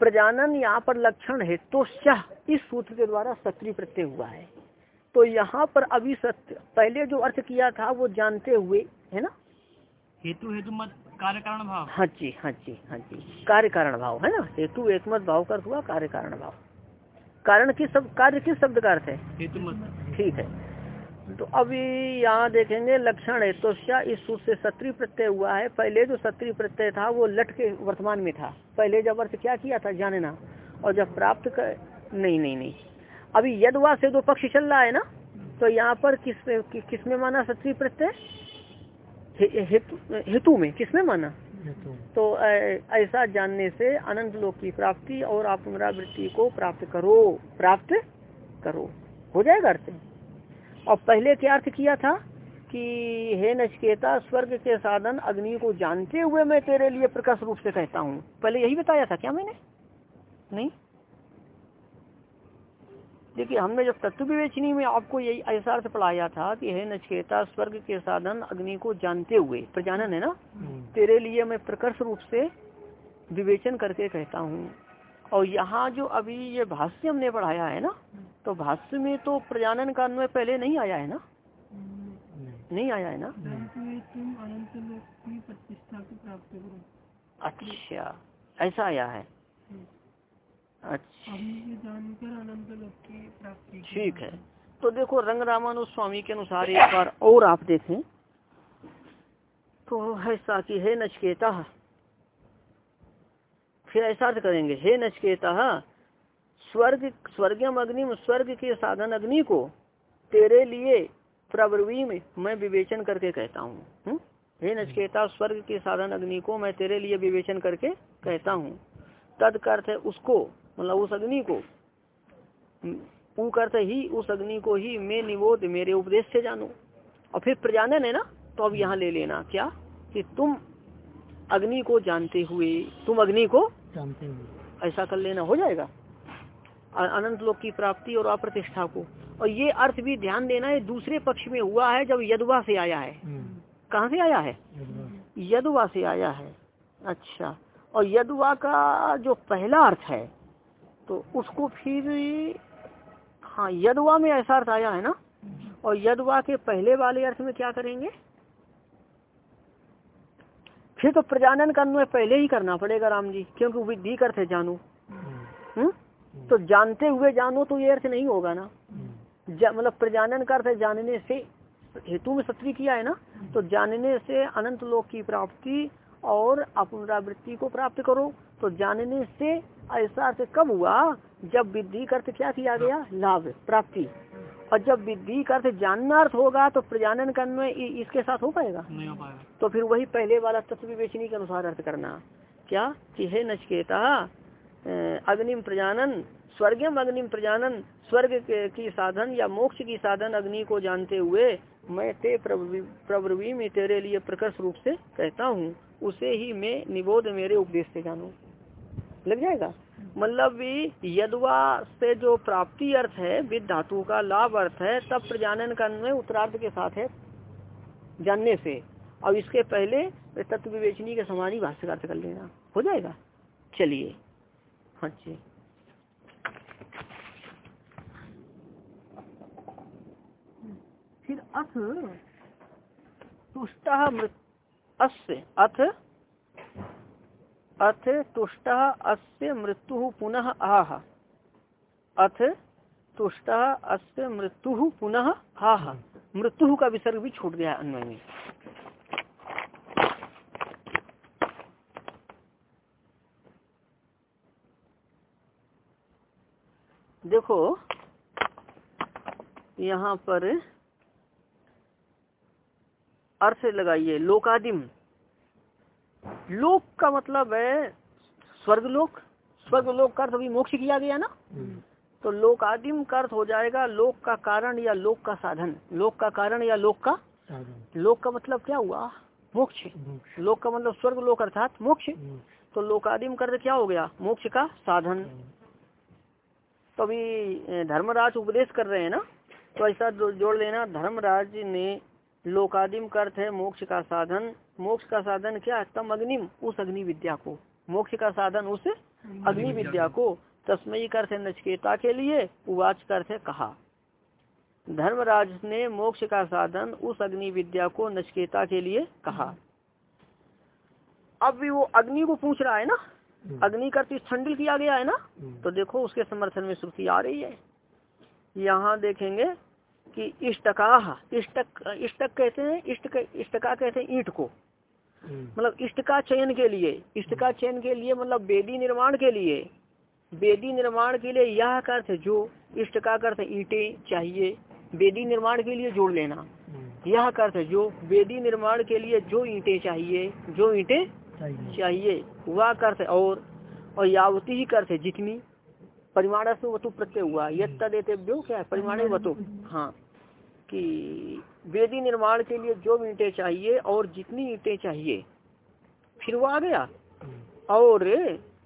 Speaker 1: प्रजानन यहाँ पर लक्षण हेतु इस सूत्र के द्वारा सक्रिय प्रत्यय हुआ है। तो यहाँ पर अभी सत्य पहले जो अर्थ किया था वो जानते हुए है ना?
Speaker 3: हेतु हेतु मत कार्य कारण भाव।
Speaker 1: हाँ जी हाँ जी हाँ जी। कार्य कारण भाव है ना? हेतु एकमत भाव का हुआ कार्य कारण भाव। कारण किस शब्द कार्य किस शब्द का अर्थ है?
Speaker 3: हेतु मत
Speaker 1: ठीक है। तो अभी यहाँ देखेंगे लक्षण है। तो क्या इस सूत्र से सत्री प्रत्यय हुआ है? पहले जो सत्री प्रत्यय था वो लट के वर्तमान में था। पहले जब अर्थ क्या किया था? जानना और जब प्राप्त कर नहीं नहीं नहीं। अभी यदवा से दो पक्ष चल रहा है ना तो यहाँ पर किस कि- किसमें माना सत्री प्रत्यय? हे- हेतु हेतु में किसमें माना? तो ऐसा जानने से अनंत लोक की प्राप्ति और आप पुनरावृत्ति को प्राप्त करो प्राप्त करो। हो जाएगा अर्थ? और पहले क्या अर्थ किया था? कि हे नचकेता स्वर्ग के साधन अग्नि को जानते हुए मैं तेरे लिए प्रकाश रूप से कहता हूँ। पहले यही बताया था क्या मैंने? नहीं? देखिए हमने जब तत्व विवेचनी में आपको यही ऐसा अर्थ पढ़ाया था कि हे नचकेता स्वर्ग के साधन अग्नि को जानते हुए प्रजानन है ना? तेरे लिए मैं प्रकर्ष रूप से विवेचन करके कहता हूँ। और यहाँ जो अभी ये भाष्य हमने पढ़ाया है ना तो भाष्य में तो प्रजानन का अन्वय पहले नहीं आया है ना? नहीं। आया है ना? अच्छा ऐसा आया है। अच्छा।
Speaker 2: जानकर
Speaker 1: ठीक है। तो देखो रंग रामानुज स्वामी के अनुसार एक बार और आप देखें। तो है साकी है नचकेता फिर ऐसा करेंगे हे नचकेता स्वर्ग स्वर्गम अग्नि स्वर्ग के साधन अग्नि को तेरे लिए प्रवृवी में मैं विवेचन करके कहता हूँ। हम्म? हे नचकेता स्वर्ग के साधन अग्नि को मैं तेरे लिए विवेचन करके कहता हूँ। तद अर्थ है उसको मतलब उस अग्नि को। ऊ करते ही उस अग्नि को ही मैं निबोध मेरे उपदेश से जानू। और फिर प्रजानन है ना तो अब यहाँ ले लेना। क्या? कि तुम अग्नि को जानते हुए तुम अग्नि को
Speaker 2: जानते हुए।
Speaker 1: ऐसा कर लेना हो जाएगा? अनंत लोक की प्राप्ति और अप्रतिष्ठा को। और ये अर्थ भी ध्यान देना है दूसरे पक्ष में हुआ है जब यदवा से आया है। कहाँ से आया है? यदवा से आया है। अच्छा। और यदुवा का जो पहला अर्थ है तो उसको फिर हाँ यदवा में ऐसा अर्थ आया है ना? और यदवा के पहले वाले अर्थ में क्या करेंगे? फिर तो प्रजानन का अन्वय पहले ही करना पड़ेगा राम जी, क्योंकि विधि का अर्थ है जानू। हम्म? तो जानते हुए जानो तो ये अर्थ नहीं होगा ना। मतलब प्रजानन का अर्थ जानने से, हेतु में सत्री किया है ना? तो जानने से अनंत लोक की प्राप्ति और अपनरावृत्ति को प्राप्त करो। तो जानने से ऐसा अर्थ कब हुआ? जब विधि का अर्थ क्या किया गया लाभ प्राप्ति। और जब विधि का अर्थ जानना अर्थ होगा तो प्रजानन का अन्वय इसके साथ हो पाएगा?
Speaker 3: नहीं हो पाएगा।
Speaker 1: तो फिर वही पहले वाला तत्व विवेचनी के अनुसार अर्थ करना। क्या? कि हे नचकेता अग्निम प्रजानन स्वर्गम अग्निम प्रजानन स्वर्ग की साधन या मोक्ष की साधन अग्नि को जानते हुए मैं ते प्रवृ- प्रवृत्ति में तेरे लिए प्रकर्ष रूप से कहता हूँ। उसे ही मैं निबोध मेरे उपदेश से जानू। लग जाएगा? मतलब भी यदवा से जो प्राप्ति अर्थ है, विद धातु का लाभ अर्थ है, तब प्रजानन का अन्वय उत्तरार्थ के साथ है। जानने से। अब इसके पहले तत्व विवेचनी के समान ही भाष्य अर्थ कर लेना। हो जाएगा? चलिए। हाँ जी। फिर अथ तुष्ट मृत अस्य, अथ? अथ तुष्ट, अस्य मृत्यु, पुनः आह। अथ तुष्ट, अस्य मृत्यु, पुनः आह। मृत्यु का विसर्ग भी छूट गया अन्वय में। देखो, यहाँ पर अर्थ लगाइए लोकादिम। लोक का मतलब है स्वर्गलोक। स्वर्गलोक का अर्थ अभी मोक्ष किया गया ना? तो लोकादिम का अर्थ हो जाएगा लोक का कारण या लोक का साधन। लोक का कारण या लोक का लोक का मतलब क्या हुआ? मोक्ष। लोक का मतलब स्वर्ग लोक अर्थात मोक्ष। तो लोकादिम का अर्थ क्या हो गया? मोक्ष का साधन। तो अभी धर्मराज उपदेश कर रहे हैं ना? तो ऐसा जोड़ लेना धर्मराज ने लोकादिम का अर्थ है मोक्ष का साधन। मोक्ष का साधन क्या है? तम अग्निम उस अग्नि विद्या को। मोक्ष का साधन उस अग्नि विद्या को। तस्मयी का अर्थ है नचकेता के लिए उवाच का अर्थ है कहा। धर्मराज ने मोक्ष का साधन उस अग्नि विद्या को नचकेता के लिए कहा। अब भी वो अग्नि को पूछ रहा है ना? अग्नि का ठंडिल किया गया है ना? तो देखो उसके समर्थन में श्रुति आ रही है। यहाँ देखेंगे कि इष्टका इष्टक इष्टक कहते हैं इष्ट इष्टका कहते हैं ईट को। मतलब इष्ट का चयन के लिए इष्ट का चयन के लिए मतलब वेदी निर्माण के लिए। वेदी निर्माण के लिए यह अर्थ जो इष्ट का अर्थ ईंटें चाहिए वेदी निर्माण के लिए जोड़ लेना। यह का अर्थ जो वेदी निर्माण के लिए जो ईंटें चाहिए जो ईटे चाहिए। वह अर्थ और और यावती ही अर्थ जितनी। परिमाण से वतु प्रत्यय हुआ यद तदेतेभ्यो क्या है? परिमाण वतु। हाँ। कि वेदी निर्माण के लिए जो ईंटें चाहिए और जितनी ईंटें चाहिए फिर वो आ गया। और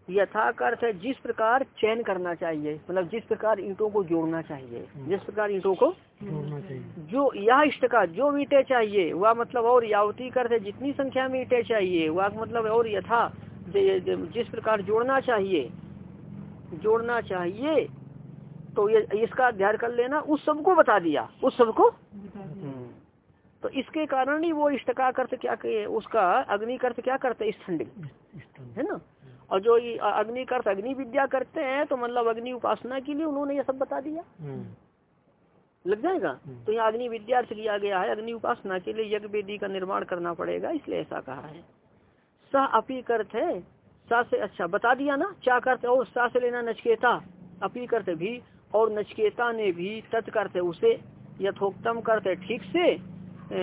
Speaker 1: यथाकर्थ है जिस प्रकार चयन करना चाहिए मतलब जिस प्रकार ईंटों को जोड़ना चाहिए जिस प्रकार ईंटों को जो यह इष्ट का जो ईटे चाहिए वह मतलब और यावती कर है जितनी संख्या में ईंटें चाहिए वह मतलब और यथा जिस प्रकार जोड़ना चाहिए जोड़ना चाहिए तो ये इसका अध्ययन कर लेना उस सबको बता दिया उस सबको। हम्म। तो इसके कारण ही वो इष्टका कर्त क्या कहे उसका अग्नि कर्त क्या करते हैं ठंडी। है ना? और जो ये अग्नि कर्त अग्नि विद्या करते हैं तो मतलब अग्नि उपासना के लिए उन्होंने ये सब बता दिया। लग जाएगा? तो यहाँ अग्नि विद्या अर्थ किया गया है अग्नि उपासना के लिए यज्ञ वेदी का निर्माण करना पड़ेगा इसलिए ऐसा कहा है। सह अपी अर्थ है सा से अच्छा बता दिया ना क्या करते और सा से लेना नचकेता अपी करते भी और नचकेता ने भी तत् करते उसे यथोक्तम करते ठीक से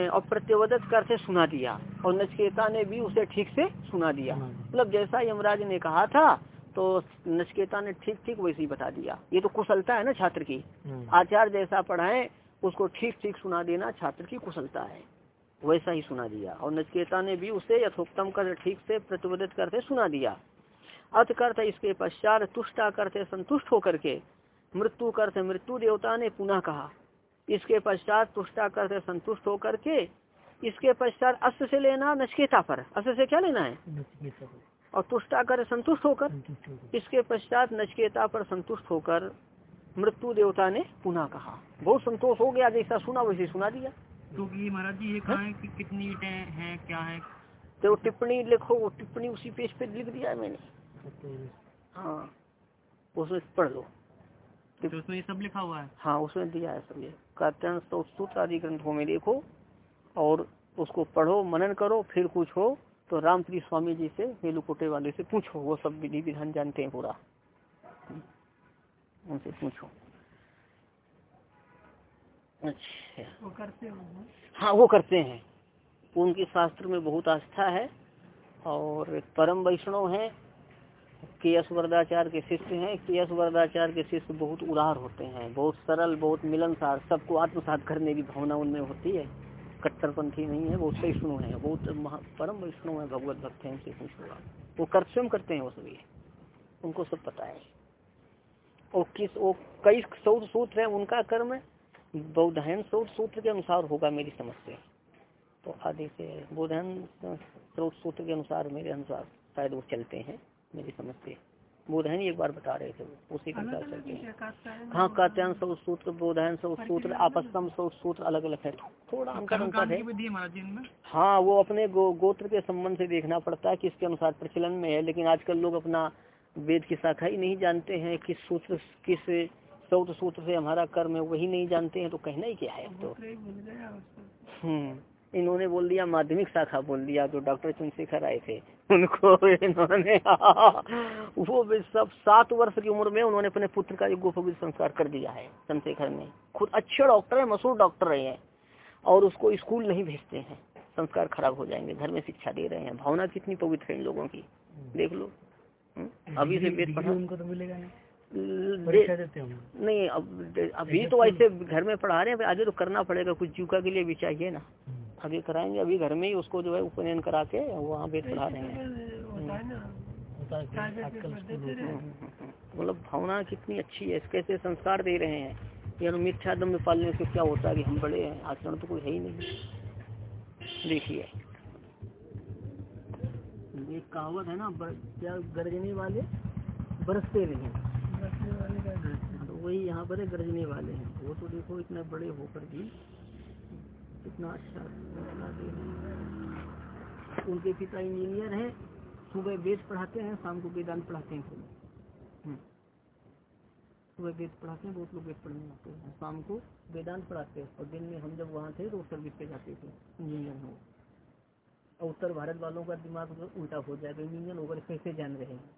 Speaker 1: और प्रत्यवदत करते सुना दिया। और नचकेता ने भी उसे ठीक से सुना दिया। मतलब जैसा यमराज ने कहा था तो नचकेता ने ठीक ठीक वैसे ही बता दिया। ये तो कुशलता है ना छात्र की। आचार्य जैसा पढ़ाए उसको ठीक ठीक सुना देना छात्र की कुशलता है। वैसा ही सुना दिया। और नचकेता ने भी उसे यथोक्तम कर ठीक से प्रतिबद्ध करते सुना दिया। अत करते इसके पश्चात तुष्टा करते संतुष्ट होकर के मृत्यु करते मृत्यु देवता ने पुनः कहा। इसके पश्चात तुष्टा करते संतुष्ट होकर के इसके पश्चात अस्त से लेना नचकेता पर। अस्त से क्या लेना है? और तुष्टा कर संतुष्ट होकर इसके पश्चात नचकेता पर संतुष्ट होकर मृत्यु देवता ने पुनः कहा। बहुत संतोष हो गया जैसा सुना वैसे सुना दिया।
Speaker 3: तो महाराज जी ये कहा है कि कितनी ईटें हैं क्या है?
Speaker 1: तो टिप्पणी लिखो वो टिप्पणी उसी पेज पे लिख दिया है मैंने। हाँ उसमें पढ़ लो।
Speaker 3: तो उसमें ये सब लिखा हुआ है?
Speaker 1: हाँ उसमें दिया है सब ये। कात्यान सूत्र आदि ग्रंथों में देखो और उसको पढ़ो मनन करो फिर कुछ हो तो रामप्री स्वामी जी से मेलुकोटे वाले से पूछो वो सब विधि विधान जानते हैं पूरा। उनसे पूछो। अच्छा।
Speaker 2: वो करते हो
Speaker 1: हाँ वो करते हैं। उनकी शास्त्र में बहुत आस्था है और परम वैष्णव हैं। के एस वरदाचार्य के शिष्य हैं। के एस वरदाचार्य के शिष्य बहुत उदार होते हैं। बहुत सरल, बहुत मिलनसार, सबको आत्मसात करने की भावना उनमें होती है। कट्टरपंथी नहीं है, बहुत सहिष्णु है। बहुत परम वैष्णु है, भगवत भक्त हैं वो कर स्वयं करते हैं वो सभी। उनको सब पता है। और किस, वो कई सौर सूत्र है, उनका कर्म बौद्धयन सौर सूत्र के अनुसार होगा मेरी समझ से। तो आदि से स्रोत सूत्र के अनुसार, मेरे अनुसार शायद वो चलते हैं। मेरी समझ से। बोधयन एक बार बता रहे थे उसी के अनुसार चलते हैं। हाँ कात्यान सौ सूत्र बोधयन सौ सूत्र आपस्तम सौ सूत्र अलग अलग है। थोड़ा अंतर अंतर है।
Speaker 3: है
Speaker 1: वो अपने गो, गोत्र के संबंध से देखना पड़ता है किसके अनुसार प्रचलन में है लेकिन आजकल लोग अपना वेद की शाखा ही नहीं जानते हैं किस सूत्र किस सौत सूत्र से हमारा कर्म है वही नहीं जानते हैं तो कहना ही क्या है तो। हम्म इन्होंने बोल दिया माध्यमिक शाखा बोल दिया जो डॉक्टर चंद्रशेखर आए थे। उनको इन्होंने <laughs> वो भी सब सात वर्ष की उम्र में उन्होंने अपने पुत्र का गोपविद संस्कार कर दिया है चंद्रशेखर ने। खुद अच्छे डॉक्टर है मशहूर डॉक्टर रहे हैं और उसको स्कूल नहीं भेजते हैं। संस्कार खराब हो जाएँगे घर में शिक्षा दे रहे हैं। भावना कितनी पवित्र है इन लोगों की देख लो। हम्म? अभी से वेद पढ़ा।
Speaker 2: उनको तो मिलेगा नहीं देते
Speaker 1: नहीं अब अभी तो ऐसे घर में पढ़ा रहे हैं आगे तो करना पड़ेगा कुछ जीविका के लिए भी चाहिए ना। आगे कराएँगे अभी घर में ही उसको जो है उपनयन करा के वहाँ वेद पढ़ा रहे हैं।
Speaker 2: होता है ना
Speaker 1: मतलब भावना कितनी अच्छी है कैसे संस्कार दे रहे हैं। यार मिथ्या दम पालने से क्या होता है कि हम बड़े हैं आचरण तो कोई है ही नहीं। देखिए। एक कहावत है ना क्या गरजने वाले बरसते रहे। तो वही यहाँ पर गरजने वाले हैं। वो तो देखो इतने बड़े होकर भी कितना अच्छा उनके पिता इंजीनियर हैं, सुबह वेद पढ़ाते हैं, शाम को वेदांत पढ़ाते हैं। हम्म। सुबह वेद पढ़ाते हैं, बहुत लोग वेद पढ़ने आते हैं। शाम को वेदांत पढ़ाते हैं। और दिन में हम जब वहाँ थे तो सर्विस पे जाते थे, इंजीनियर हो। और उत्तर भारत वालों का दिमाग उल्टा हो जाएगा। इंजीनियर होकर कैसे जान रहे हैं?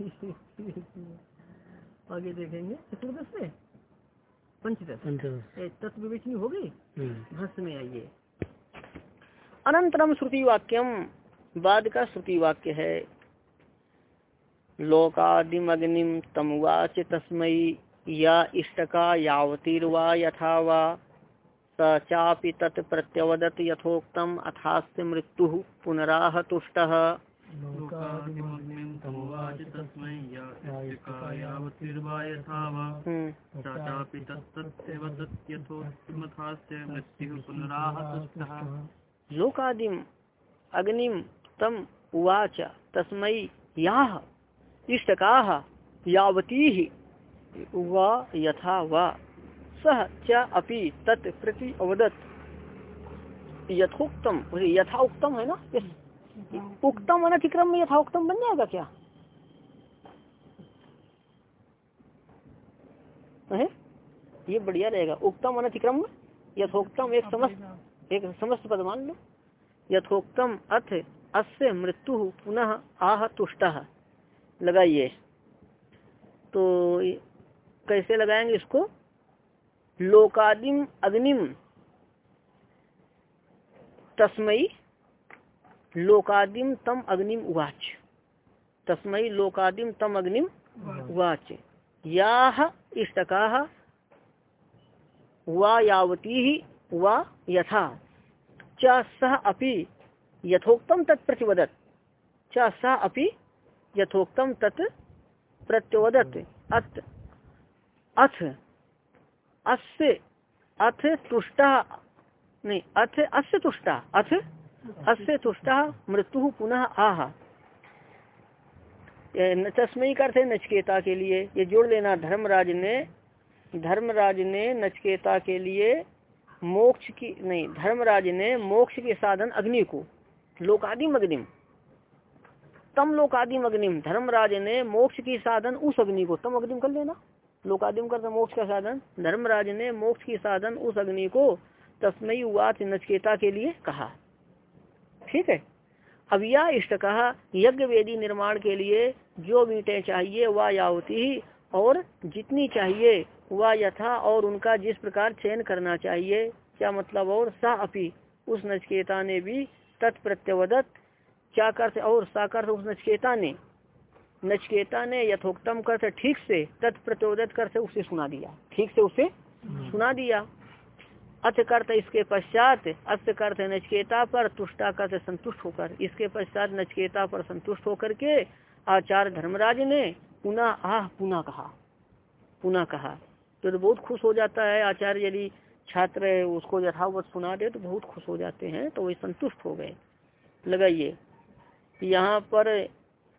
Speaker 1: <laughs> आगे देखेंगे। चतुर्दश में पंचदश। तत्व विवेचनी हो गई? भस्य में आइए अनंतरम श्रुति वाक्यम बाद का श्रुति वाक्य है। लोकादिम अग्निम तमुवाच तस्मयी या इष्टका यावतीर्वा यथा वा। स चापि तत् प्रत्यवदत यथोक्तम अथास्य मृत्यु पुनराह तुष्टः
Speaker 3: लोकादिमग्निं तस्मै वा मृत्युः
Speaker 1: लोकादिम अग्निम तम उवाच तस्मै याह इष्टकाः यावती। वा यथा वा। सह च अपि तत् प्रति अवदत। यथोक्तम यथा उक्तम है ना? उक्तम अनतिक्रम में यथा उक्तम बन जाएगा क्या? है? ये बढ़िया रहेगा। उक्तम अनतिक्रम यथोक्तम एक समस्त एक समस्त पद मान लो। यथोक्तम अथ अस्य मृत्यु पुनः आह तुष्ट। लगाइए। तो कैसे लगाएँगे इसको? लोकादिम अग्निम तस्मई लोकादिम तम अग्निम उवाच। तस्मई लोकादिम तम अग्निम उवाच। या इष्टका, वा यावती ही वा यथा। च सह अपि यथोक्तम तत्प्रतिवदत च सह अपि यथोक्तम तत् प्रत्योदत अथ अथ, अस्य, अथ तुष्टा नहीं अथ, अस्य तुष्टा, अथ अस्य तुष्टा मृत्यु पुनः आह। तस्मयी करते नचकेता के लिए, ये जोड़ लेना धर्मराज ने धर्मराज ने नचकेता के लिए मोक्ष की, नहीं, धर्मराज ने मोक्ष के साधन अग्नि को लोकादिम अग्निम तम लोकादिम अग्निम धर्मराज ने मोक्ष की साधन उस अग्नि को, तम अग्निम कर लेना। लोकादिम कर मोक्ष का साधन, धर्मराज ने मोक्ष की साधन उस अग्नि को तस्मयी वाच नचकेता के लिए कहा। ठीक है। अब यह इष्ट कहा यज्ञ वेदी निर्माण के लिए जो मीटे चाहिए वह यावती और जितनी चाहिए वह यथा और उनका जिस प्रकार चयन करना चाहिए क्या मतलब और? सा अपी। उस नचकेता ने भी तत्प्रत्यवदत क्या कर और साकर उस नचकेता ने नचकेता ने यथोक्तम कर ठीक से तत्प्रत्योदत कर से उसे सुना दिया। ठीक से उसे सुना दिया। अथ करते इसके पश्चात अस्त करते नचकेता पर तुष्टा करते संतुष्ट होकर इसके पश्चात नचकेता पर संतुष्ट होकर के आचार्य धर्मराज ने पुनः आह पुनः कहा पुनः कहा। तो, तो बहुत खुश हो जाता है आचार्य यदि छात्र उसको यथावत सुना दे तो बहुत खुश हो जाते हैं तो वही संतुष्ट हो गए। लगाइए यहाँ पर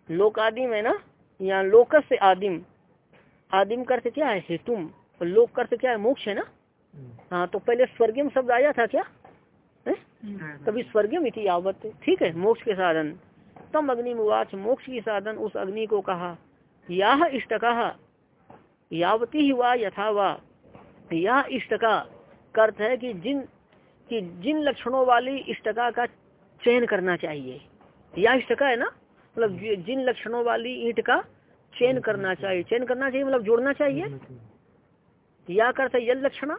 Speaker 1: लोक आदिम है ना? यहाँ लोकस आदिम। आदिम करते क्या है? हेतुम। लोक करते क्या है? मोक्ष है ना? हाँ तो पहले स्वर्गीय शब्द आया था क्या? कभी तभी स्वर्गीय इति आवत ठीक है मोक्ष के साधन। तम अग्नि मुवाच मोक्ष की साधन उस अग्नि को कहा। यह इष्ट कहा यावती ही वा यथा वा। यह इष्टका का अर्थ है कि जिन कि जिन लक्षणों वाली इष्टका का चयन करना चाहिए। यह इष्टका है ना? मतलब जिन लक्षणों वाली ईट का चयन करना चाहिए। चयन करना चाहिए मतलब जोड़ना चाहिए? या का अर्थ है यल लक्षणा।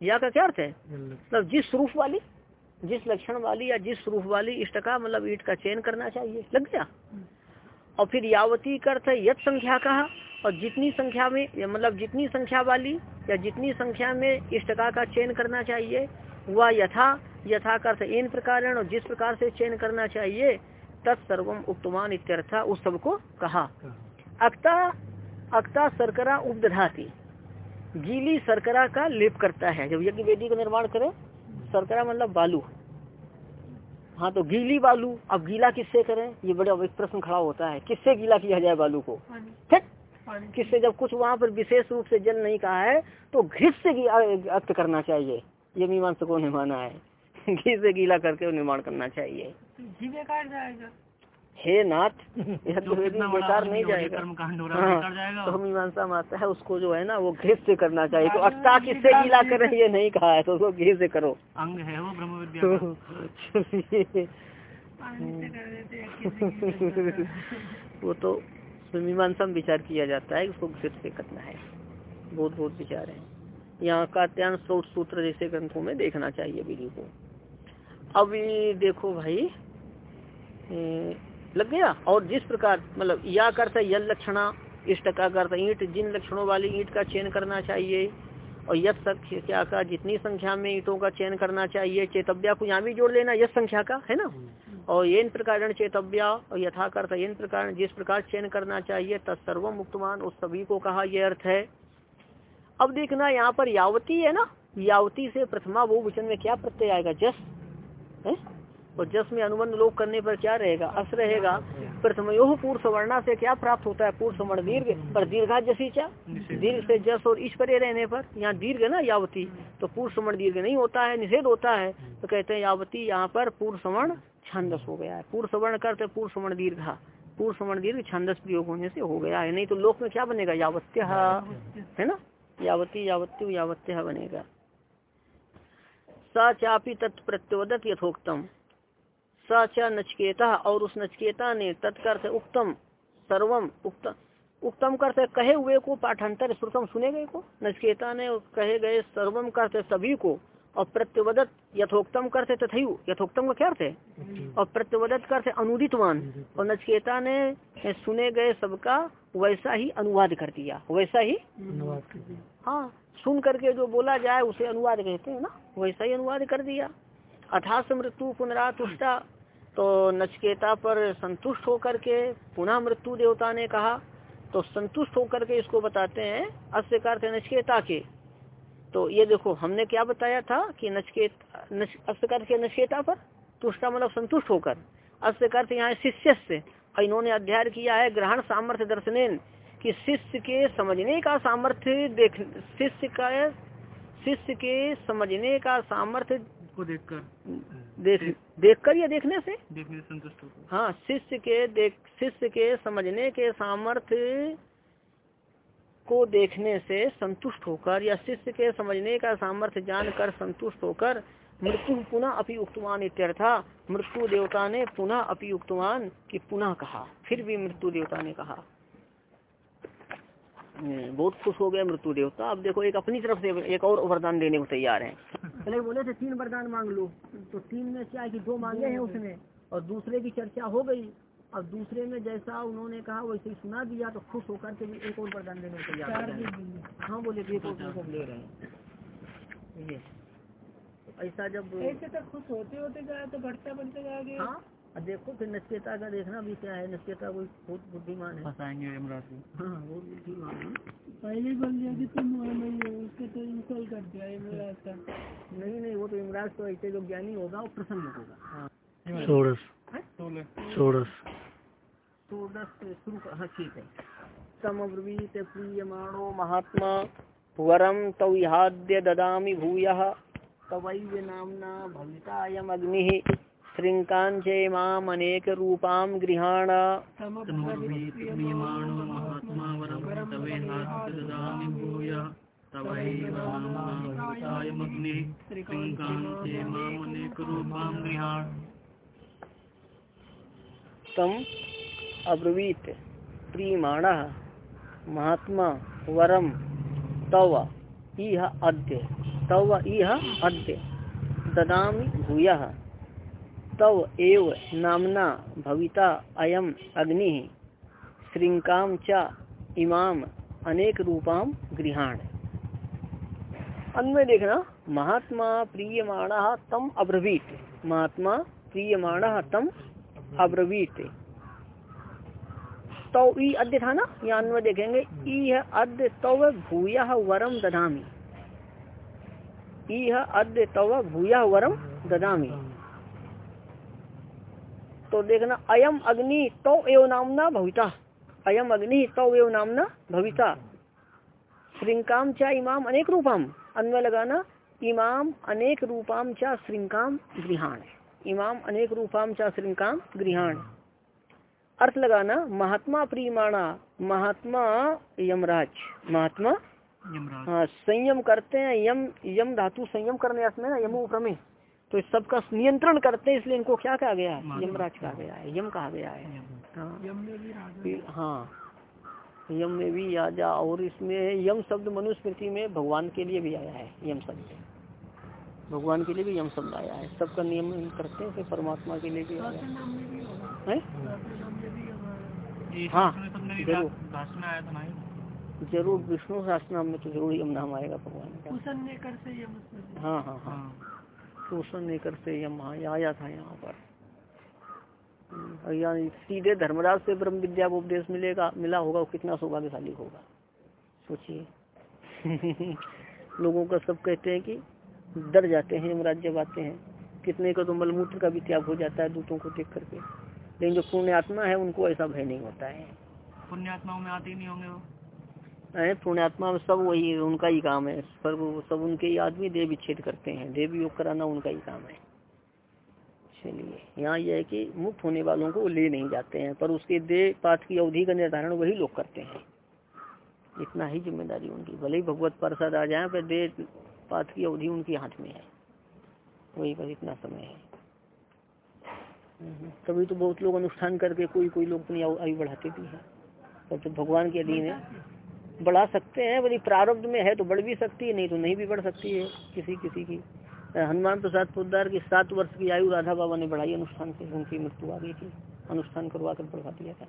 Speaker 1: या का क्या अर्थ है? मतलब जिस रूप वाली जिस लक्षण वाली या जिस रूप वाली इष्टका मतलब ईट का चयन करना चाहिए लग गया? और फिर यावती का अर्थ है यद संख्या का और जितनी संख्या में मतलब जितनी संख्या वाली या जितनी संख्या में इष्टका का चयन करना चाहिए वह यथा यथा अर्थ इन प्रकार और जिस प्रकार से चयन करना चाहिए तत्सर्वम उपमान इत्यर्था उस सबको कहा। अक्ता अक्ता सरकरा उपदधाती गीली सरकरा का लेप करता है। जब यज्ञ वेदी का निर्माण करे सरकरा मतलब बालू। हाँ तो गीली बालू अब गीला किससे करें? ये बड़ा एक प्रश्न खड़ा होता है। किससे गीला किया जाए बालू को? ठीक? किससे? जब कुछ वहाँ पर विशेष रूप से जल नहीं कहा है तो घिस से अर्थ करना चाहिए। ये मीमांसकों ने माना है। <laughs> घी से गीला करके निर्माण करना चाहिए। हे नाथ <laughs> यह तो बेकार नहीं जाएगा। हाँ, तो मीमांसा माता है उसको जो है ना वो घिस से करना चाहिए। तो अट्टा किससे गीला करें ये नहीं कहा है तो उसको घी से करो।
Speaker 3: अंग है वो ब्रह्म विद्या <laughs> <laughs>
Speaker 1: वो तो मीमांसा में विचार किया जाता है उसको घिस से करना है। बहुत बहुत विचार है। यहाँ कात्यान स्रोत सूत्र जैसे ग्रंथों में देखना चाहिए विधि को। अब देखो भाई लग गया? और जिस प्रकार मतलब या करता यल लक्षणा, इष्ट का करता ईट, जिन लक्षणों वाली ईट का चयन करना चाहिए, और यथ संख्या का, जितनी संख्या में ईटों का चयन करना चाहिए, चेतव्या को यहाँ भी जोड़ लेना यश संख्या का, है ना? और ये प्रकार चेतव्या, और यथा करता इन प्रकार जिस प्रकार चयन करना चाहिए तत्सर्व मुक्तमान उस सभी को कहा यह अर्थ है। अब देखना, यहाँ पर यावती है ना? यावती से प्रथमा वो वचन में क्या प्रत्यय आएगा? जस, है? और जस में अनुबंध लोक करने पर क्या रहेगा? अस रहेगा। प्रथम पूर्व सवर्णा से क्या प्राप्त होता है? पूर्व सवर्ण दीर्घ। पर दीर्घा जसी क्या दीर्घ से जस और ईश्वर रहने पर। यहाँ दीर्घ ना यावती। तो पूर्व सवर्ण दीर्घ नहीं होता है निषेध होता है। तो कहते हैं यावती यहाँ पर पूर्व सवर्ण छंदस हो गया है। पूर्व सवर्ण करते पूर्व सवर्ण दीर्घा। पूर्व सवर्ण दीर्घ छंदस प्रयोग होने से हो गया है। नहीं तो लोक में क्या बनेगा? यावत्य। है ना? यावती यावत्य यावत्य बनेगा। सा चापी तत्प्रत्योदक यथोक्तम। स नचकेता और उस नचकेता ने तत्कर से उत्तम सर्वम उक्त उत्तम करते कहे हुए को पाठांतर श्रुतम सुने गए को? नचकेता ने कहे गए सर्वम करते सभी को और प्रत्यवदत यथोक्तम करते तथयु यथोक्तम का क्या अर्थ है? और प्रत्यवदत करते अनुदितवान। और नचकेता ने सुने गए सबका वैसा ही अनुवाद कर दिया वैसा ही? हाँ सुन करके जो बोला जाए उसे अनुवाद कहते हैं ना वैसा ही अनुवाद कर दिया। अथास मृत्यु पुनरातुष्टा तो नचकेता पर संतुष्ट होकर के पुनः मृत्यु देवता ने कहा तो संतुष्ट होकर के इसको बताते हैं अस्य का नचकेता के। तो ये देखो हमने क्या बताया था कि नचकेत नच, अस्य के नचकेता पर? तुष्टा मतलब संतुष्ट होकर। अस्य अर्थ यहाँ शिष्य से इन्होंने अध्ययन किया है ग्रहण सामर्थ्य दर्शन कि शिष्य के समझने का सामर्थ्य देख शिष्य का शिष्य के समझने का सामर्थ्य
Speaker 3: को देखकर।
Speaker 1: देख देखकर या देखने से?
Speaker 3: देखने से संतुष्ट होकर।
Speaker 1: हाँ शिष्य के देख शिष्य के समझने के सामर्थ्य को देखने से संतुष्ट होकर या शिष्य के समझने का सामर्थ्य जानकर संतुष्ट होकर मृत्यु पुनः अपी उक्तवान इत्यर्था मृत्यु देवता ने पुनः अपी उक्तवान की पुनः कहा फिर भी मृत्यु देवता ने कहा। बहुत खुश हो गए मृत्यु देवता। अब देखो एक अपनी तरफ़ से एक और वरदान देने को तैयार है। पहले बोले थे तीन वरदान मांग लो। तो तीन में क्या कि दो मांगे हैं उसने और दूसरे की चर्चा हो गई। और दूसरे में जैसा उन्होंने कहा वैसे ही सुना दिया तो खुश होकर के भी एक और वरदान देने को तैयार हाँ बोले एक और ले रहे हैं। ऐसा जब
Speaker 2: ऐसे तो खुश होते होते जाए तो बढ़ता बढ़ते जाएगा
Speaker 1: हाँ। अब देखो फिर नचकेता का देखना भी क्या है नचकेता कोई बहुत बुद्धिमान है।
Speaker 3: फंसाएँगे यमराज को
Speaker 1: हाँ बहुत बुद्धिमान है।
Speaker 2: पहले बोल दिया कि तुम नहीं हो उसके तो इंस्टॉल कर दिया इमराज का।
Speaker 1: नहीं नहीं वो तो इमराज तो ऐसे जो ज्ञानी होगा वो प्रसन्न होगा। हाँ।
Speaker 4: षोड़श
Speaker 3: सोलह
Speaker 4: षोड़श
Speaker 1: षोडश से शुरू हाँ ठीक है। समब्रवीत प्रीयमाणो महात्मा वरम तौहाद्य ददामि भूय तवैव नामना भवितायम अग्नि श्रृंकांचे माम अनेक रूपाम गृहाण।
Speaker 3: समर्पीयमाणो महात्मा वरं तवेहास्य ददामि भूयः। तवैवायमग्निः श्रृङ्कान्ते मामनेकरूपां गृहाण।
Speaker 1: तम अब्रवीत प्रीमाण महात्मा वरम तव इह अद्य। तव इह अद्य। ददामि भूयः। तव एव नामना भविता अयम अग्नि। श्रृंकाम च इमाम अनेक रूपाम गृहाण। अन्य देखना महात्मा प्रियमाण तम अब्रवीत। महात्मा प्रियमाण तम अब्रवीत। तो ई अद्य था ना? यहाँ अन्वय देखेंगे ई है अद्य तव भूय वरम ददामी। ई है अद्य तव भूय वरम ददामी। तो देखना अयम अग्नि तो एव नामना भविता। अयम अग्नि तो एव नामना भविता। श्रृंकाम चा इमाम अनेक रूपम। अन्वय लगाना इमाम अनेक रूपाम चा श्रृंकाम गृहाण। इमाम अनेक रूपाम चा श्रृंकाम गृहाण। अर्थ लगाना महात्मा प्रियमाणा महात्मा यमराज। महात्मा?
Speaker 3: यमराज।
Speaker 1: हाँ संयम करते हैं यम यम धातु संयम करने अर्थ में ना यमो प्रमे तो इस सबका नियंत्रण करते हैं इसलिए इनको क्या कहा गया है? यमराज कहा गया है यम कहा गया है। हाँ।
Speaker 2: यम में भी राजा
Speaker 1: हाँ। यम में भी राजा और इसमें यम शब्द मनुस्मृति में भगवान के लिए भी आया है यम शब्द। भगवान के लिए भी यम शब्द आया है। सबका नियम करते हैं फिर परमात्मा के लिए भी आया है।
Speaker 2: नाम में भी होगा।
Speaker 1: हैं? हाँ, ज़रूर।
Speaker 3: भाषण में आया था ना
Speaker 1: ज़रूर विष्णु शास्त्र नाम में तो ज़रूर यम नाम आएगा भगवान का। हाँ हाँ हाँ।
Speaker 3: हाँ।
Speaker 1: शोषण नहीं करते यम हाँ आया था यहाँ पर। सीधे धर्मराज से ब्रह्म विद्या को उपदेश मिलेगा, मिला होगा, वो कितना सौभाग्यशाली होगा। सोचिए। <laughs> लोगों का सब कहते हैं कि डर जाते हैं, यमराज जब आते हैं, कितने का तो मलमूत्र का भी त्याग हो जाता है दूतों को देख करके। लेकिन जो पुण्य आत्मा है, उनको ऐसा भय नहीं होता है।
Speaker 3: पुण्यात्माओं में आते नहीं होंगे वो।
Speaker 1: है पुण्यात्मा सब वही उनका ही काम है। पर सब उनके ही आदमी देव विच्छेद करते हैं। देव योग कराना उनका ही काम है। चलिए यहाँ यह है कि मुक्त होने वालों को ले नहीं जाते हैं पर उसके देह पाठ की अवधि का निर्धारण वही लोग करते हैं। इतना ही ज़िम्मेदारी उनकी। भले ही भगवत प्रसाद आ जाए पर देह पाठ की अवधि उनके हाथ में है। वही बस इतना समय है। हम्म, तभी तो बहुत लोग अनुष्ठान करके कोई कोई लोग अपनी आयु बढ़ाते भी हैं। तब तो भगवान के अधीन है। बढ़ा सकते हैं यदि प्रारब्ध में है तो बढ़ भी सकती है, नहीं तो नहीं भी बढ़ सकती है, किसी किसी की। हनुमान प्रसाद पोदार की सात वर्ष की आयु राधा बाबा ने बढ़ाई अनुष्ठान से, उनकी मृत्यु आ गई थी। अनुष्ठान करवा कर बढ़ा दिया था।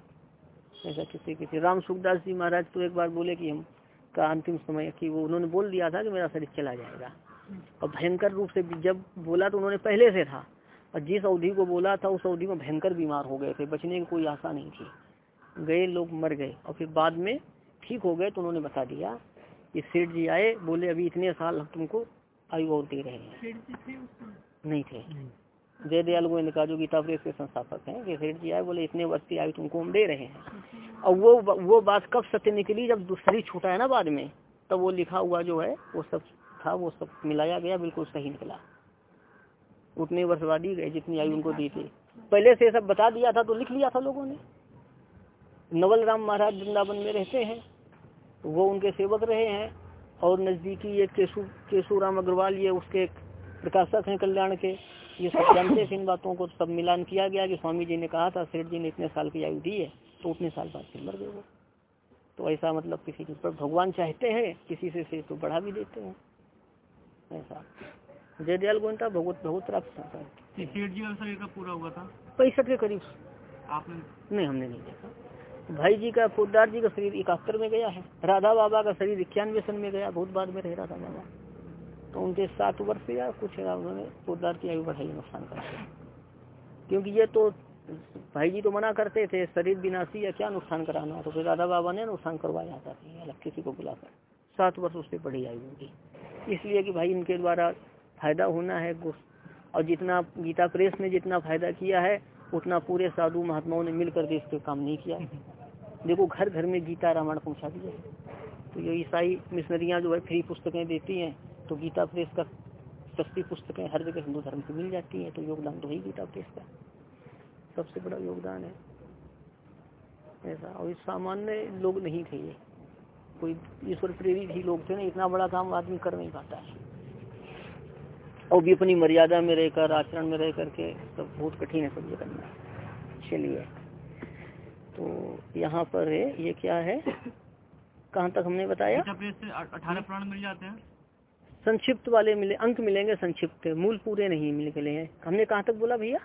Speaker 1: ऐसा किसी किसी। राम सुखदास जी महाराज तो एक बार बोले कि हम का अंतिम समय कि वो उन्होंने बोल दिया था कि मेरा शरीर चला जाएगा। और भयंकर रूप से जब बोला तो उन्होंने पहले से था। और जिस अवधि को बोला था, उस अवधि में भयंकर बीमार हो गए थे, बचने की कोई आशा नहीं थी। गए, लोग मर गए। और फिर बाद में ठीक हो गए तो उन्होंने बता दिया कि सेठ जी आए बोले अभी इतने साल हम तुमको आयु और दे रहे हैं। नहीं थे। जय दयाल गोविंद का जो गीता प्रेस के संस्थापक हैं कि सेठ जी आए बोले इतने वर्ष की आयु तुमको हम दे रहे हैं। और वो वो बात कब सत्य निकली? जब दूसरी छूटा है ना बाद में तब वो लिखा हुआ जो है वो सब था वो सब मिलाया गया बिल्कुल सही निकला। उतने वर्ष बाद ही गए जितनी आयु उनको दी थी। पहले से सब बता दिया था तो लिख लिया था लोगों ने। नवल राम महाराज वृंदावन में रहते हैं। वो उनके सेवक रहे हैं और नजदीकी ये केशु केशु राम अग्रवाल ये उसके प्रकाशक हैं कल्याण के। ये सब जानते थे इन बातों को सब मिलान किया गया कि स्वामी जी ने कहा था सेठ जी ने इतने साल की आयु दी है तो उतने साल बाद फिर मर गए वो। तो ऐसा मतलब किसी के पर भगवान चाहते हैं किसी से से तो बढ़ा भी देते हैं। ऐसा। जय दयाल गोविंदा भगवत बहुत प्राप्त
Speaker 3: पूरा हुआ था?
Speaker 1: पैंसठ के करीब।
Speaker 3: आपने
Speaker 1: नहीं हमने नहीं देखा। भाई जी का पोदार जी का शरीर इकहत्तर में गया है, राधा बाबा का शरीर इक्यानवे सन में गया, बहुत बाद में रहे राधा बाबा। तो उनके सात वर्ष या कुछ उन्होंने पोदार की आयु बढ़ाई, नुकसान करते क्योंकि ये तो भाई जी तो मना करते थे, शरीर विनाशी या क्या नुकसान कराना तो फिर राधा बाबा ने नुकसान करवाया था अलग किसी को बुलाकर। सात वर्ष उससे बड़ी आयु होगी इसलिए कि भाई इनके द्वारा फ़ायदा होना है और जितना गीता प्रेस ने जितना फ़ायदा किया है, उतना पूरे साधु महात्माओं ने मिलकर देश इसके काम नहीं किया। देखो घर घर में गीता रामायण पहुँचा दिया। तो ये ईसाई मिशनरियाँ जो है फ्री पुस्तकें देती हैं तो गीता प्रेस का सस्ती पुस्तकें हर जगह हिंदू धर्म की मिल जाती हैं तो योगदान तो ही गीता प्रेस का। सबसे बड़ा योगदान है। ऐसा, और सामान्य लोग नहीं थे ये। कोई ईश्वर प्रेरित ही लोग थे ना, इतना बड़ा काम आदमी कर नहीं पाता है। और भी अपनी मर्यादा में रहकर आचरण में रह करके, सब बहुत कठिन है सब ये करना। चलिए। तो यहाँ पर ये क्या है? कहाँ तक हमने बताया?
Speaker 3: अठारह प्राण मिल जाते हैं।
Speaker 1: संक्षिप्त वाले मिले अंक मिलेंगे संक्षिप्त। मूल पूरे नहीं मिले हैं। हमने कहाँ तक बोला भैया?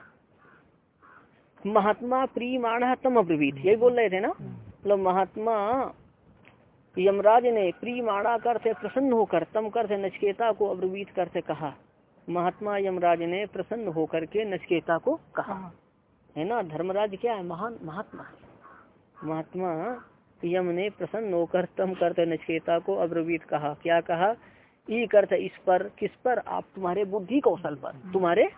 Speaker 1: महात्मा प्रियमाण तम अप्रवीत यही बोल रहे थे ना? मतलब महात्मा यमराज ने प्रियमाणा करते प्रसन्न होकर तम करते नचकेता को अप्रवीत करते कहा। महात्मा यमराज ने प्रसन्न होकर के नचकेता को कहा। हाँ। है ना? धर्मराज क्या है? महान महात्मा महात्मा यम ने प्रसन्न होकर तम करते नचकेता को अब्रवीत कहा। क्या कहा? ई करते इस पर किस पर? आप तुम्हारे बुद्धि कौशल पर। तुम्हारे?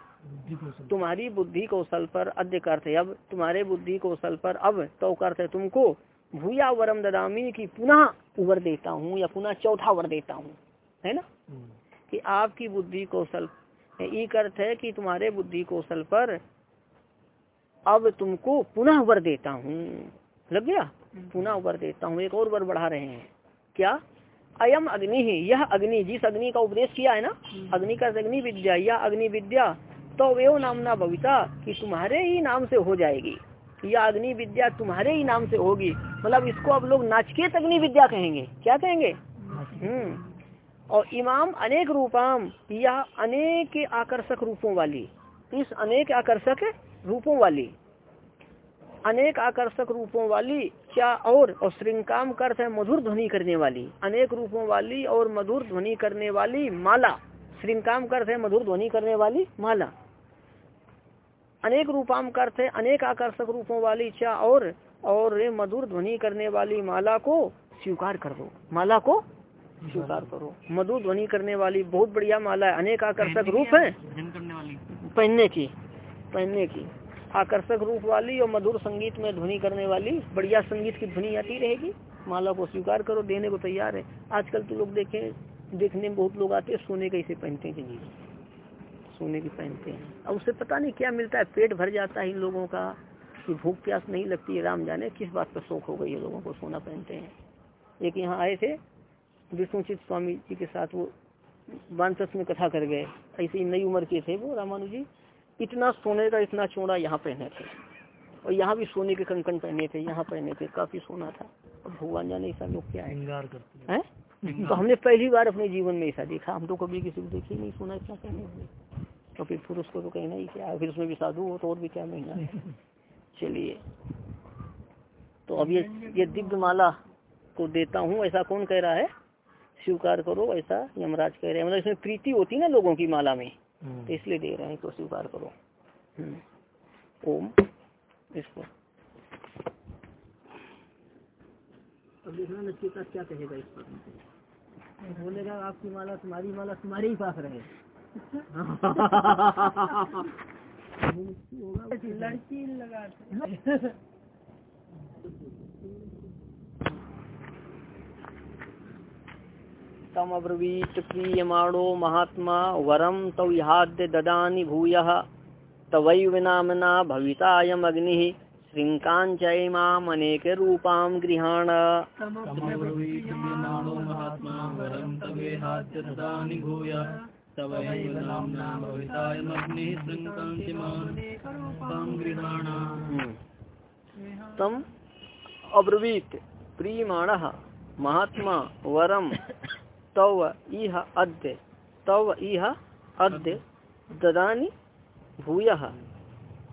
Speaker 1: तुम्हारी बुद्धि कौशल पर अद्य करते। अब तुम्हारे बुद्धि कौशल पर अब तो करते तुमको भूया वरम ददामी की पुनः उवर देता हूँ या पुनः चौथा वर देता हूँ। है ना? हम्म। कि आपकी बुद्धि कौशल एक अर्थ है कि तुम्हारे बुद्धि कौशल पर अब तुमको पुनः वर देता हूँ। लग गया? हम्म। पुनः वर देता हूँ एक और वर बढ़ा रहे हैं। क्या? अयम अग्नि ही यह अग्नि जिस अग्नि का उपदेश किया है ना हम्म। अग्नि का अग्नि विद्या या अग्नि विद्या तो वे नाम ना भविता कि तुम्हारे ही नाम से हो जाएगी। यह अग्नि विद्या तुम्हारे ही नाम से होगी। मतलब इसको अब लोग नाचकेत अग्नि विद्या कहेंगे। क्या कहेंगे? हम्म। और इमाम अनेक रूपाम यह अनेक आकर्षक रूपों वाली इस अनेक आकर्षक रूपों वाली अनेक आकर्षक रूपों वाली क्या और और श्रृंकाम कर्थ है मधुर ध्वनि करने वाली अनेक रूपों वाली और मधुर ध्वनि करने वाली माला श्रृंकाम कर्थ है मधुर ध्वनि करने वाली माला। अनेक रूपाम कर्थ है अनेक आकर्षक रूपों वाली क्या और और मधुर ध्वनि करने वाली माला को स्वीकार कर दो। माला को स्वीकार करो। मधुर ध्वनि करने वाली बहुत बढ़िया माला है। अनेक आकर्षक रूप है। पहनने की पहनने की। आकर्षक रूप वाली और मधुर संगीत में ध्वनि करने वाली, बढ़िया संगीत की ध्वनि आती रहेगी। माला को स्वीकार करो, देने को तैयार है। आजकल तो लोग देखे, देखने में बहुत लोग आते हैं, सोने के इसे पहनते हैं जी सोने की पहनते हैं। अब उसे पता नहीं क्या मिलता है, पेट भर जाता है इन लोगों का, कि भूख प्यास नहीं लगती है, राम जाने किस बात पर शौक हो गई लोगों को सोना पहनते हैं। एक यहाँ आए थे, विष्णुचित स्वामी जी के साथ, वो बानसस में कथा कर गए। ऐसे ही नई उम्र के थे वो रामानु जी इतना सोने का इतना चौड़ा यहाँ पहने थे। और यहाँ भी सोने के कंकन पहने थे यहाँ पहने थे काफ़ी सोना था। भगवान जाने ऐसा लोग क्या है? हैं। तो हमने पहली बार अपने जीवन में ऐसा देखा। हम तो कभी किसी को देखे नहीं सोना इतना कहने हुए। तो फिर पुरुष को तो कहना ही क्या फिर उसमें भी साधु हो तो और भी क्या महीना <laughs> चलिए। तो अब ये ये दिव्य माला को देता हूँ ऐसा कौन कह रहा है? स्वीकार करो ऐसा यमराज कह रहे हैं। मतलब इसमें प्रीति होती ना लोगों की माला में। तो इसलिए दे रहे हैं तो स्वीकार करो। हम्म। ओम इसको अब देखना क्या कहेगा इस पर बोलेगा आपकी माला तुम्हारी माला तुम्हारे ही पास रहे। <laughs> <laughs>
Speaker 2: लड़की लगाते <laughs>
Speaker 1: तम अब्रवीत प्रीयमाणो महात्मा वरम तव याद्य ददानि भूय तवैव नामना भवितायम अग्नि गृहाण। तम अब्रवीत प्रीयमाण महात्मा वरम तव इह अद्य। तव इह अद्य। ददानि भूय।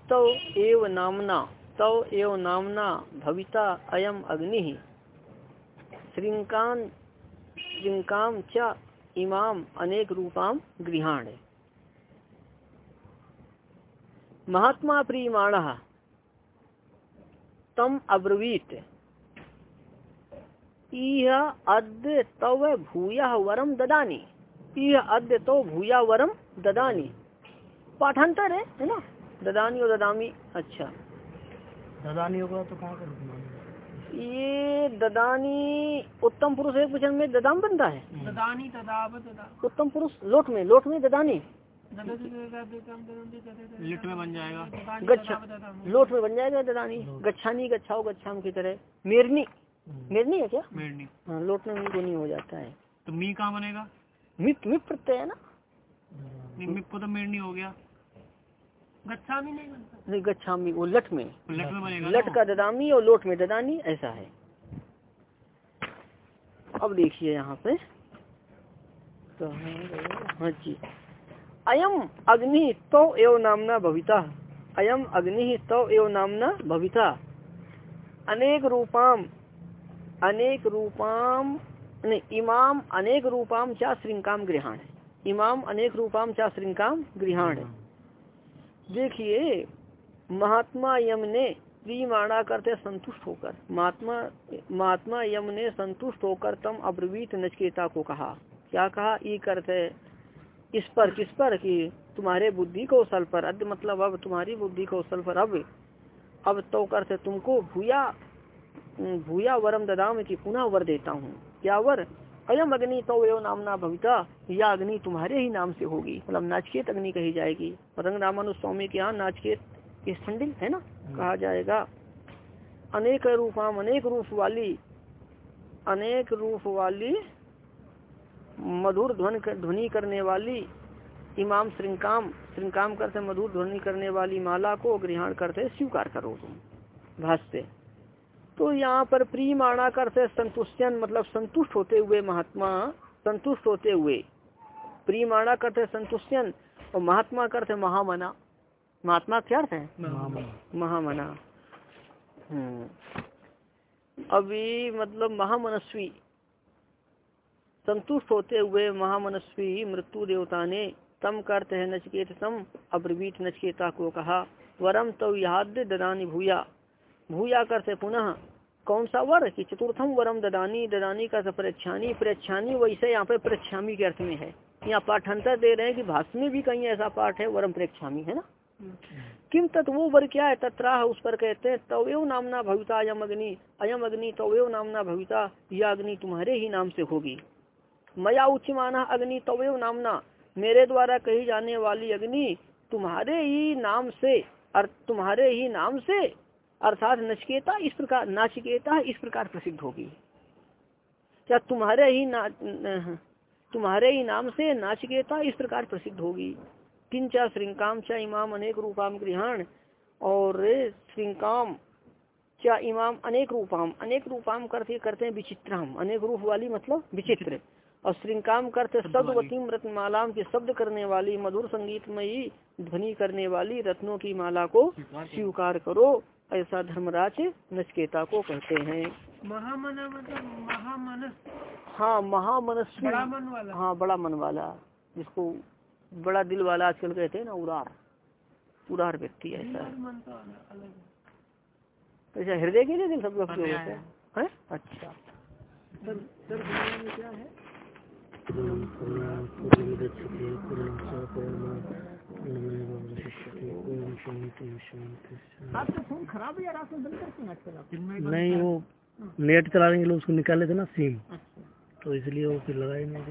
Speaker 1: तव एव नामना। तव एव नामना भविता अयम अग्नि। श्रृंकान श्रृंकाम च इमाम अनेक रूपाम गृहाण। महात्मा प्रीमाण तम अब्रवीत। इह अद्य तव भूया वरम ददानी इह अद्य तो भूया वरम ददानी पाठांतर है है ना? ददानी और ददामी अच्छा।
Speaker 2: ददानी होगा तो कहाँ पर
Speaker 1: ये ददानी उत्तम पुरुष एक वचन में ददाम बनता है।
Speaker 2: ददानी तदाव तदा
Speaker 1: उत्तम पुरुष लोट में लोट में ददानी
Speaker 3: लिट में बन जाएगा।
Speaker 1: गच्छ। लोट में बन जाएगा ददानी गच्छानी गच्छाओ गच्छाम की तरह। मेरनी। मेरनी है क्या?
Speaker 3: मेड़नी
Speaker 1: हाँ लोट में नहीं हो जाता है।
Speaker 3: तो मी कहाँ बनेगा?
Speaker 1: मिप मिप प्रत्यय है ना?
Speaker 3: नहीं, मी को तो मेड़नी हो गया।
Speaker 2: गच्छा भी नहीं बनता।
Speaker 1: नहीं गच्छामी वो लट में।
Speaker 3: लट में बनेगा
Speaker 1: लट का ददामी और लोट में ददानी ऐसा है। अब देखिए यहाँ पे। तो हाँ जी। अयम अग्नि तो एव नामना भविता। अयम अग्नि तो एव नामना भविता। अनेक रूपाम अनेक रूपाम इमाम अनेक रूपाम चा श्रृंकाम गृहाण इमाम अनेक रूपाम चा श्रृंकाम गृहाण देखिए, महात्मा यम ने प्रीमाणा करते संतुष्ट होकर, महात्मा महात्मा यम ने संतुष्ट होकर तम अब्रवीत नचकेता को कहा। क्या कहा? ई करते, इस पर, किस पर? कि तुम्हारे बुद्धि कौशल पर। अद्य मतलब अब तुम्हारी बुद्धि कौशल पर। अब अब तो करते तुमको भूया भूया वरम ददाम की पुनः वर देता हूँ। क्या वर? अयम अग्नि तो एवं नामना भविता यह अग्नि तुम्हारे ही नाम से होगी। मतलब नाचकेत अग्नि कही जाएगी। रंग रामानु स्वामी के यहाँ नाचकेत स्टंडिल है ना? कहा जाएगा। अनेक रूपाम अनेक रूप वाली अनेक रूप वाली मधुर ध्वन ध्वनि करने वाली इमाम श्रृंकाम श्रृंकाम करते मधुर ध्वनि करने वाली माला को ग्रहण करते स्वीकार करो तुम। भाष्य। तो यहाँ पर प्रीमाणा करते संतुष्टन मतलब संतुष्ट होते हुए महात्मा संतुष्ट होते हुए। प्रीमाणा करते संतुष्टन और महात्मा करते महामना। महात्मा क्या अर्थ है? महामना। हम्म। अभी मतलब महामनस्वी। संतुष्ट होते हुए महामनस्वी मृत्यु देवता ने तम करते है नचकेत तम अब्रवीत नचकेता को कहा वरम तो याद ददानी भूया। भूया करते पुनः कौन सा वर कि चतुर्थम वरम ददानी ददानी का परीक्षानी परीक्षानी वैसे यहाँ पे परीक्षामी के अर्थ में है। यहाँ पाठांतर दे रहे हैं कि भाष्य में भी कहीं ऐसा पाठ है वरम परीक्षामी है ना? किम तत् वो वर क्या है, तत्राह उस पर कहते हैं, तवेव नामना भविता अयम अग्नि अयम अग्नि तवेव नामना भविता, यह अग्नि तुम्हारे ही नाम से होगी। मया उच्च माना अग्नि तवेव नामना, मेरे द्वारा कही जाने वाली अग्नि तुम्हारे ही नाम से और तुम्हारे ही नाम से अर्थात नचकेता इस प्रकार नाचिकेता इस प्रकार प्रसिद्ध होगी। क्या तुम्हारे ही ना तुम्हारे ही नाम से नाचिकेता इस प्रकार प्रसिद्ध होगी? किंचा श्रृंकाम च इमाम अनेक रूपाम गृहण? और श्रृंकाम च इमाम अनेक रूपाम? अनेक रूपाम करते करते हैं विचित्राम। अनेक रूप वाली मतलब विचित्र। और श्रृंकाम करते शब्दवतीम रत्नमालाम के शब्द करने वाली मधुर संगीतमयी ध्वनि करने वाली रत्नों की माला को स्वीकार करो। ऐसा धर्मराज नचकेता को कहते हैं।
Speaker 2: महामन मतलब महामन।
Speaker 1: हाँ महामनस्वी।
Speaker 2: बड़ा मन वाला।
Speaker 1: हाँ बड़ा मन वाला। जिसको बड़ा दिल वाला आजकल कहते हैं ना उदार उदार व्यक्ति ऐसा।
Speaker 2: तो।
Speaker 1: ऐसा हृदय के लिए दिल सब लोग होते हैं? हैं? अच्छा। सर सर में क्या है।
Speaker 4: नहीं, वो नेट चला रहे लोग उसको निकाले थे ना सिम तो इसलिए वो फिर लगाए नहीं